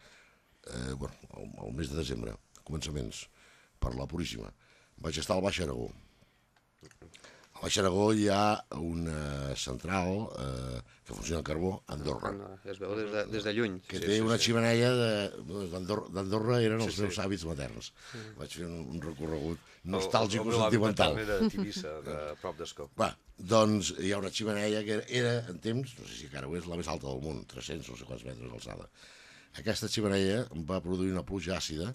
eh, bueno, el, el mes de desembre, començaments, per la Puríssima. Vaig estar al Baix Aragó. Al Baix Aragó hi ha una central eh, que funciona amb carbó, a Andorra, Quan Es veu des de, des de lluny. que té una ximeneia de- d'Andorra eren els meus hàbits materns. Vaig fer un, un recorregut nostàlgic o sentimental. Era de Tivissa, *laughs* de prop d'Escó. Va, doncs hi ha una ximeneia que era, era, en temps, no sé si encara ho és, la més alta del món, 300 no sé quants metres d'alçada. Aquesta ximeneia va produir una pluja àcida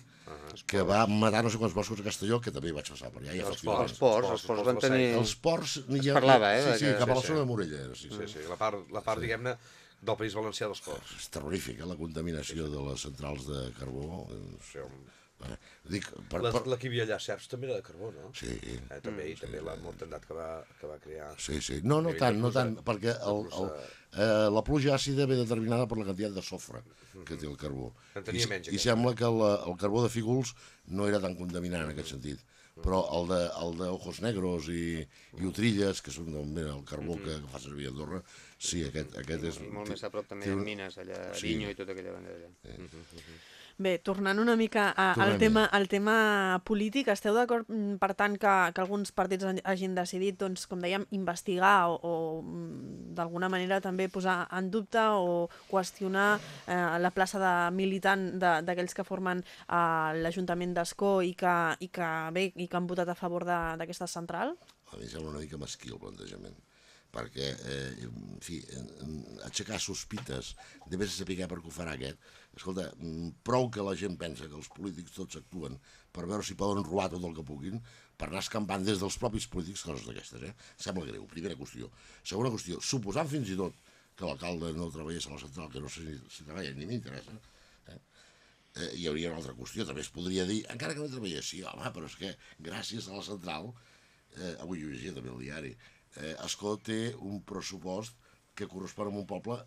que va matar no sé quants boscos a Castelló, que també hi vaig passar per allà. I Els ports, els ports, els ports van tenir... els ports... Es parlava, eh, Sí, sí, que- cap a la sí, zona sí. de Morella. Sí, Sí, sí. sí, la part, la part diguem-ne, del País Valencià dels ports. És terrorífica, la contaminació de les centrals de carbó. Sí, home. Eh, Dic, per, La, per... la que hi havia allà a Cercs també era de carbó, no? Sí, Eh, també, i també la mortandat que va, que va crear. Sí, sí. No, no tant, no tant, perquè el, el, pluja- eh, la pluja àcida ve determinada per la quantitat de sofre que té el carbó. I, menys, I sembla que la, el carbó de fígols no era tan contaminant en aquest sentit. Però el de, el de ojos negros i, i utrilles, que són el carbó que, que fa servir a Andorra, sí, aquest, aquest és... I molt més a prop també un- mines, allà, a Sí. I tota aquella banda d'allà. Bé, tornant una mica a, al, tema, al tema polític, esteu d'acord, mm, per tant, que, que alguns partits hagin decidit, doncs, com dèiem, investigar o, o mm, d'alguna manera també posar en dubte o qüestionar eh, la plaça de militant de- d'aquells que formen eh, l'Ajuntament d'Escó i, que, i, que, bé, i que han votat a favor d'aquesta central? A mi em sembla una mica mesquí el plantejament perquè, eh, en fi, aixecar sospites de vés a saber per què ho farà aquest. Escolta, mm, prou que la gent pensa que els polítics tots actuen per veure si poden robar tot el que puguin, per anar escampant des dels propis polítics coses d'aquestes, eh? Sembla greu, primera qüestió. Segona qüestió, suposant fins i tot que l'alcalde no treballés a la central, que no sé si, si treballa, ni m'interessa, eh? eh, hi hauria una altra qüestió, també es podria dir, encara que no treballés, sí, home, però és que gràcies a la central, eh, avui ho llegia també al diari, eh, Escó té un pressupost que correspon a un poble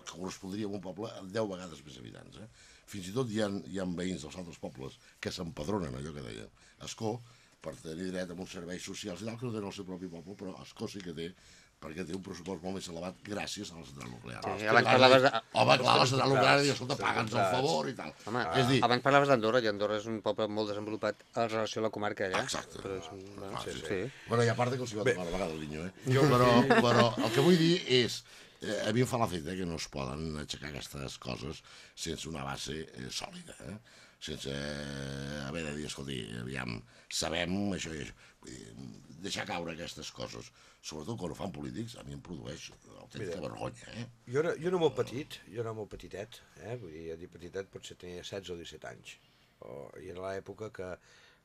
que correspondria a un poble amb 10 vegades més habitants. Eh? Fins i tot hi ha, hi ha veïns dels altres pobles que s'empadronen, allò que deia. Escó, per tenir dret a uns serveis socials i tal, que no tenen el seu propi poble, però Escó sí que té perquè té un pressupost molt més elevat gràcies a la central nuclear. Sí, abans parlaves de- Home, clar, la central nuclear, diu, escolta, paga'ns el favor i tal. Home, és dir, abans parlaves d'Andorra, i Andorra és un poble molt desenvolupat en relació a la comarca allà. Exacte. Però és, un- bueno, Ah, sí, sí, sí. Bueno, hi ha part que els hi va tocar una vegada el guinyo, eh? Però, però el que vull dir és, eh, a mi em fa l'efecte que no es poden aixecar aquestes coses sense una base eh, sòlida, eh? Sense haver de dir, escolti, aviam, sabem això i això. Vull dir, deixar caure aquestes coses, sobretot quan ho fan polítics, a mi em produeix autèntica vergonya, eh? Jo era, jo era molt petit, jo era molt petitet, eh? vull dir, a dir petitet potser tenia 16 o 17 anys. O, I era l'època que,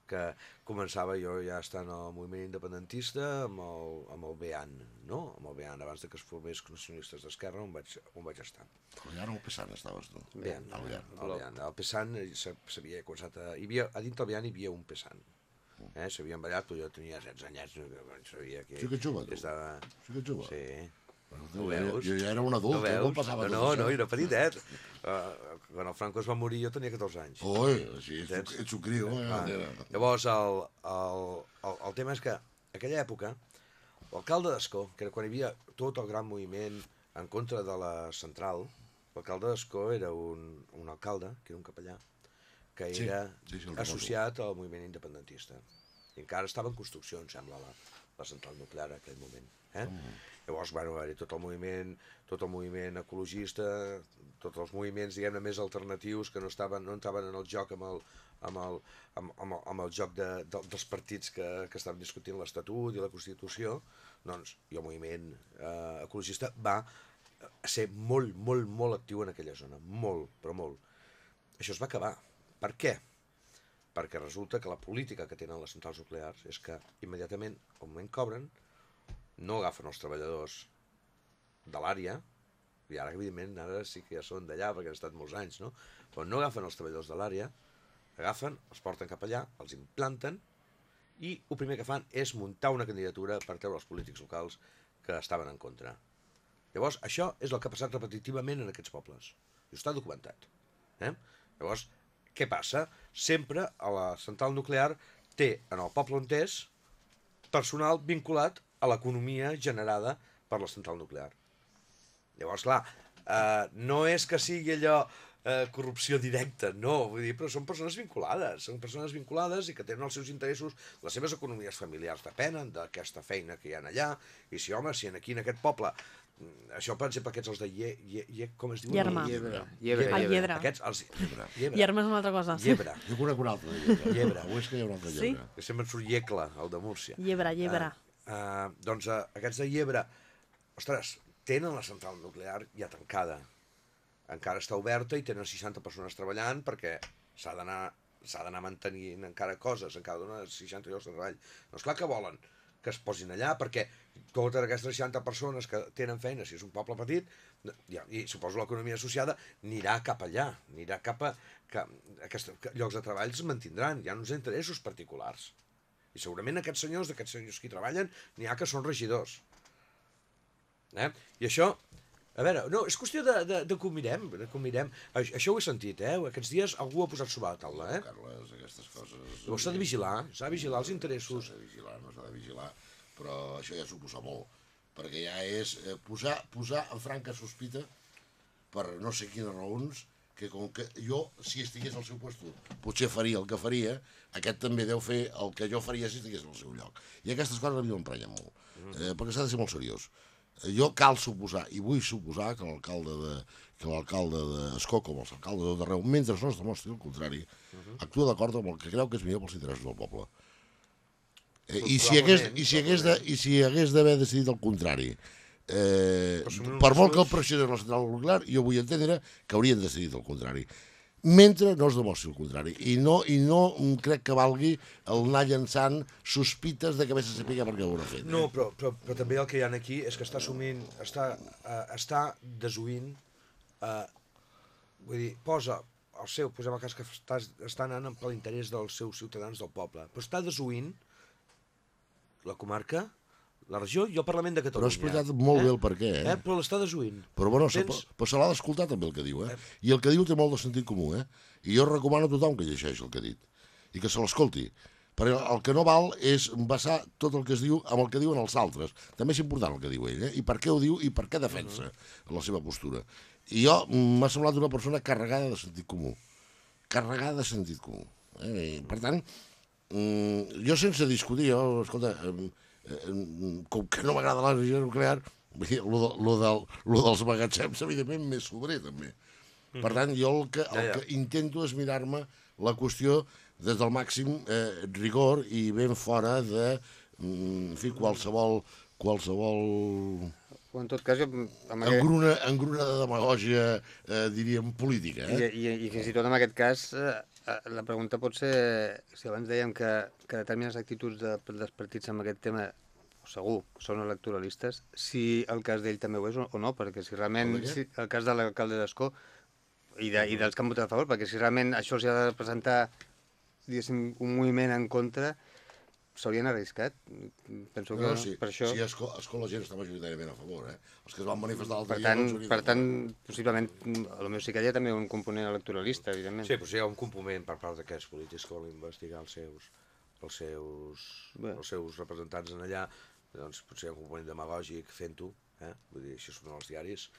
que començava jo ja estant al moviment independentista amb el, amb el BEAN, no? Amb el BEAN, abans de que es formés nacionalistes d'Esquerra, on vaig, on vaig estar. Però ja no pensant estaves tu. BEAN, el BEAN. BEAN. El BEAN. El PESAN eh, s'ha- s'havia començat a... Hi havia, a dintre del BEAN hi havia un PESAN. Eh? S'havien ballat, però jo tenia 16 anyets, no, no sabia que... Sí que ets jove, tu. Estava... Sí que ets jove. Sí. Jo, veus? jo ja era un adult, no eh? veus? no passava no, tot no, això. no, era petitet. Uh, quan el Franco es va morir jo tenia 14 anys. Ui, així, ets, ets un crio, eh? Ah, llavors, el, el, el, el tema és que aquella època, l'alcalde d'Escó, que era quan hi havia tot el gran moviment en contra de la central, l'alcalde d'Escó era un, un alcalde, que era un capellà, que Sí, era sí, sí, associat al moviment independentista. I encara estava en construcció, em sembla, la, la central nuclear en aquell moment. Eh? Mm. Llavors, bueno, va haver tot el moviment, tot el moviment ecologista, tots els moviments, diguem-ne, més alternatius que no estaven, no entraven en el joc amb el, amb el, amb, amb el, amb el joc de, de, dels partits que, que estaven discutint l'Estatut i la Constitució, doncs, i el moviment eh, ecologista va ser molt, molt, molt actiu en aquella zona. Molt, però molt. Això es va acabar. Per què? Perquè resulta que la política que tenen les centrals nuclears és que immediatament, al moment que obren, no agafen els treballadors de l'àrea, i ara, evidentment, ara sí que ja són d'allà, perquè han estat molts anys, no? Però no agafen els treballadors de l'àrea, agafen, els porten cap allà, els implanten, i el primer que fan és muntar una candidatura per treure els polítics locals que estaven en contra. Llavors, això és el que ha passat repetitivament en aquests pobles. I està documentat. Eh? Llavors, què passa? Sempre a la central nuclear té en el poble on és personal vinculat a l'economia generada per la central nuclear. Llavors, clar, eh, no és que sigui allò eh, corrupció directa, no, vull dir, però són persones vinculades, són persones vinculades i que tenen els seus interessos, les seves economies familiars depenen d'aquesta feina que hi ha allà, i si, home, si en aquí en aquest poble mm, això, per exemple, aquests els de Ye, Ye, Ye com es diu? Llerma. Llebre, Llebre. El llebre. Aquests, els... Llebre. Llebre. I armes és una altra cosa. Llebre. Jo conec un altre llebre. Llebre. O és que hi ha un altre Sí? llebre. Que sempre em surt Llecle, el de Múrcia. Llebre, llebre. Uh, uh, doncs uh, aquests de Llebre, ostres, tenen la central nuclear ja tancada. Encara està oberta i tenen 60 persones treballant perquè s'ha d'anar s'ha d'anar mantenint encara coses, encara donen 60 llocs de treball. Doncs clar que volen que es posin allà perquè totes aquestes 60 persones que tenen feina, si és un poble petit, ja, i suposo l'economia associada, anirà cap allà, anirà cap a... Que, aquests llocs de treball es mantindran, hi ha uns interessos particulars. I segurament aquests senyors, d'aquests senyors que hi treballen, n'hi ha que són regidors. Eh? I això, a veure, no, és qüestió de, de, de mirem, de mirem. Això, ho he sentit, eh? Aquests dies algú ha posat sobre la taula, eh? Carles, aquestes coses... Llavors s'ha de vigilar, s'ha de vigilar els interessos. S'ha de vigilar, no s'ha de vigilar, però això ja suposa molt, perquè ja és eh, posar, posar en franca sospita, per no sé quines raons, que com que jo, si estigués al seu lloc, potser faria el que faria, aquest també deu fer el que jo faria si estigués al seu lloc. I aquestes coses a mi m'emprenyen molt, eh, perquè s'ha de ser molt seriós. Eh, Jo cal suposar, i vull suposar que l'alcalde de que l'alcalde d'Escó, com els alcaldes de tot arreu, mentre no es demostri el contrari, actua d'acord amb el que creu que és millor pels interessos del poble. Eh, i, si hagués, I si hagués de, i si hagués d'haver decidit el contrari, eh, per molt que el riscos. pressionés la central nuclear, jo vull entendre que haurien decidit el contrari mentre no es demostri el contrari. I no, i no crec que valgui el anar llançant sospites de que vés a saber per què ho haurà fet. No, però, però, però també el que hi ha aquí és que està assumint, està, uh, està desuint, uh, vull dir, posa el seu, posem el cas que està, està anant per l'interès dels seus ciutadans del poble, però està desuint la comarca, la regió i el Parlament de Però Catalunya. has explicat molt bé el per què, eh? eh? Però l'està desuint. Però bueno, Tens- però se l'ha d'escoltar també el que diu, eh? I el que diu té molt de sentit comú, eh? I jo recomano a tothom que llegeix el que ha dit i que se l'escolti. Perquè el que no val és basar tot el que es diu amb el que diuen els altres. També és important el que diu ell, eh? I per què ho diu i per què defensa la seva postura. I jo mm, m'ha semblat una persona carregada de sentit comú. Carregada de sentit comú. Eh? I, per tant, mm, jo sense discutir, jo, escolta, eh, eh, com que no m'agrada l'energia nuclear, lo, de, lo, del, lo dels magatzems, evidentment, més sobrer, també. Per tant, jo el que, el Ja, ja. que intento és mirar-me la qüestió des del màxim eh, rigor i ben fora de, mm, en fi, qualsevol, qualsevol O en tot cas, jo, amb aquest, engruna, engruna de demagògia, eh, diríem, política. i, Eh? i, i fins i tot en aquest cas, eh, eh, la pregunta pot ser, si abans dèiem que, que determinades actituds de, dels partits amb aquest tema segur, són electoralistes, si el cas d'ell també ho és o, no, perquè si realment, si, el cas de l'alcalde d'Escó i, de, i dels que han votat a favor, perquè si realment això els ha de presentar diguéssim, un moviment en contra, s'haurien arriscat. Penso que No, sí, per això... sí, esco, esco la gent està majoritàriament a favor, eh? Els que es van manifestar l'altre Per dia... tant, no per tant, possiblement, a lo millor sí que hi ha també un component electoralista, evidentment. Sí, potser hi ha un component per part d'aquests polítics que volen investigar els seus, els seus, Bé. els seus representants en allà, doncs potser hi ha un component demagògic fent-ho, eh? vull dir, això són els diaris.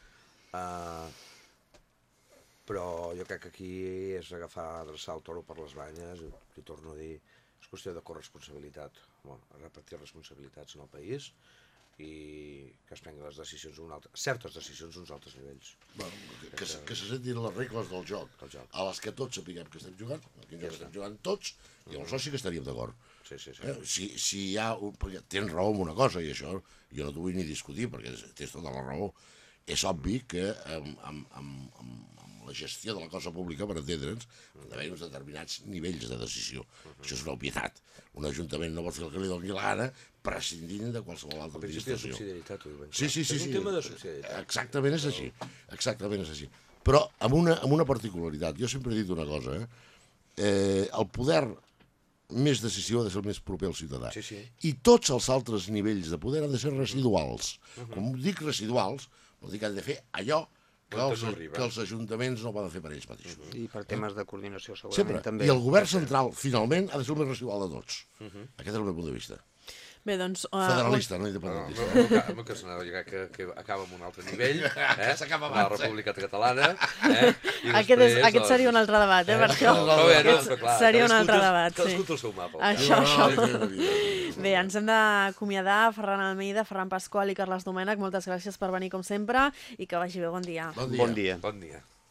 Uh, però jo crec que aquí és agafar, adreçar el toro per les banyes, i, i torno a dir, és qüestió de corresponsabilitat, home, repartir responsabilitats en el país i que es prenguin les decisions un altre, certes decisions uns altres nivells. Bueno, que, que, se- que se sentin les regles del joc, Del joc. a les que tots sapiguem que estem jugant, a quin joc estem jugant tots, i llavors sí que estaríem d'acord. Sí, sí, sí. Eh? Si, si hi ha... Un, tens raó en una cosa, i això jo no t'ho vull ni discutir, perquè tens tota la raó. És obvi que amb, amb, amb, amb la gestió de la cosa pública, per entendre'ns, han d'haver uns determinats nivells de decisió. Això és una obvietat. Un ajuntament no pot fer el que li doni la gana prescindint de qualsevol altra El principi de administració. subsidiarietat, ho diuen. Sí, sí, sí. És un sí. tema de subsidiarietat. Exactament és així. Exactament és així. Però amb una, amb una particularitat. Jo sempre he dit una cosa, eh? eh el poder més decisiu ha de ser el més proper al ciutadà. Sí, sí. I tots els altres nivells de poder han de ser residuals. Quan dic residuals, vol dir que han de fer allò que els, que els ajuntaments no poden fer per ells mateixos. I per temes de coordinació segurament Sempre. també. I el govern central, finalment, ha de ser el més residual de tots. Aquest és el meu punt de vista. Bé, doncs... Uh, Federalista, no No, independentista. no, no, no, que, no, que, que, que acaba amb un altre nivell, eh? s'acaba la abans, eh? República Catalana, eh? I Aquest, és, després, aquest seria un altre debat, eh, per això. no, no, bé, no, però clar, seria un altre debat, sí. Cadascú té el seu mapa. Això, això. Bé, ens hem d'acomiadar. Ferran Almeida, Ferran Pasqual i Carles Domènech, moltes gràcies per venir com sempre i que vagi bé, bon dia. Bon dia. Bon dia. Bon dia.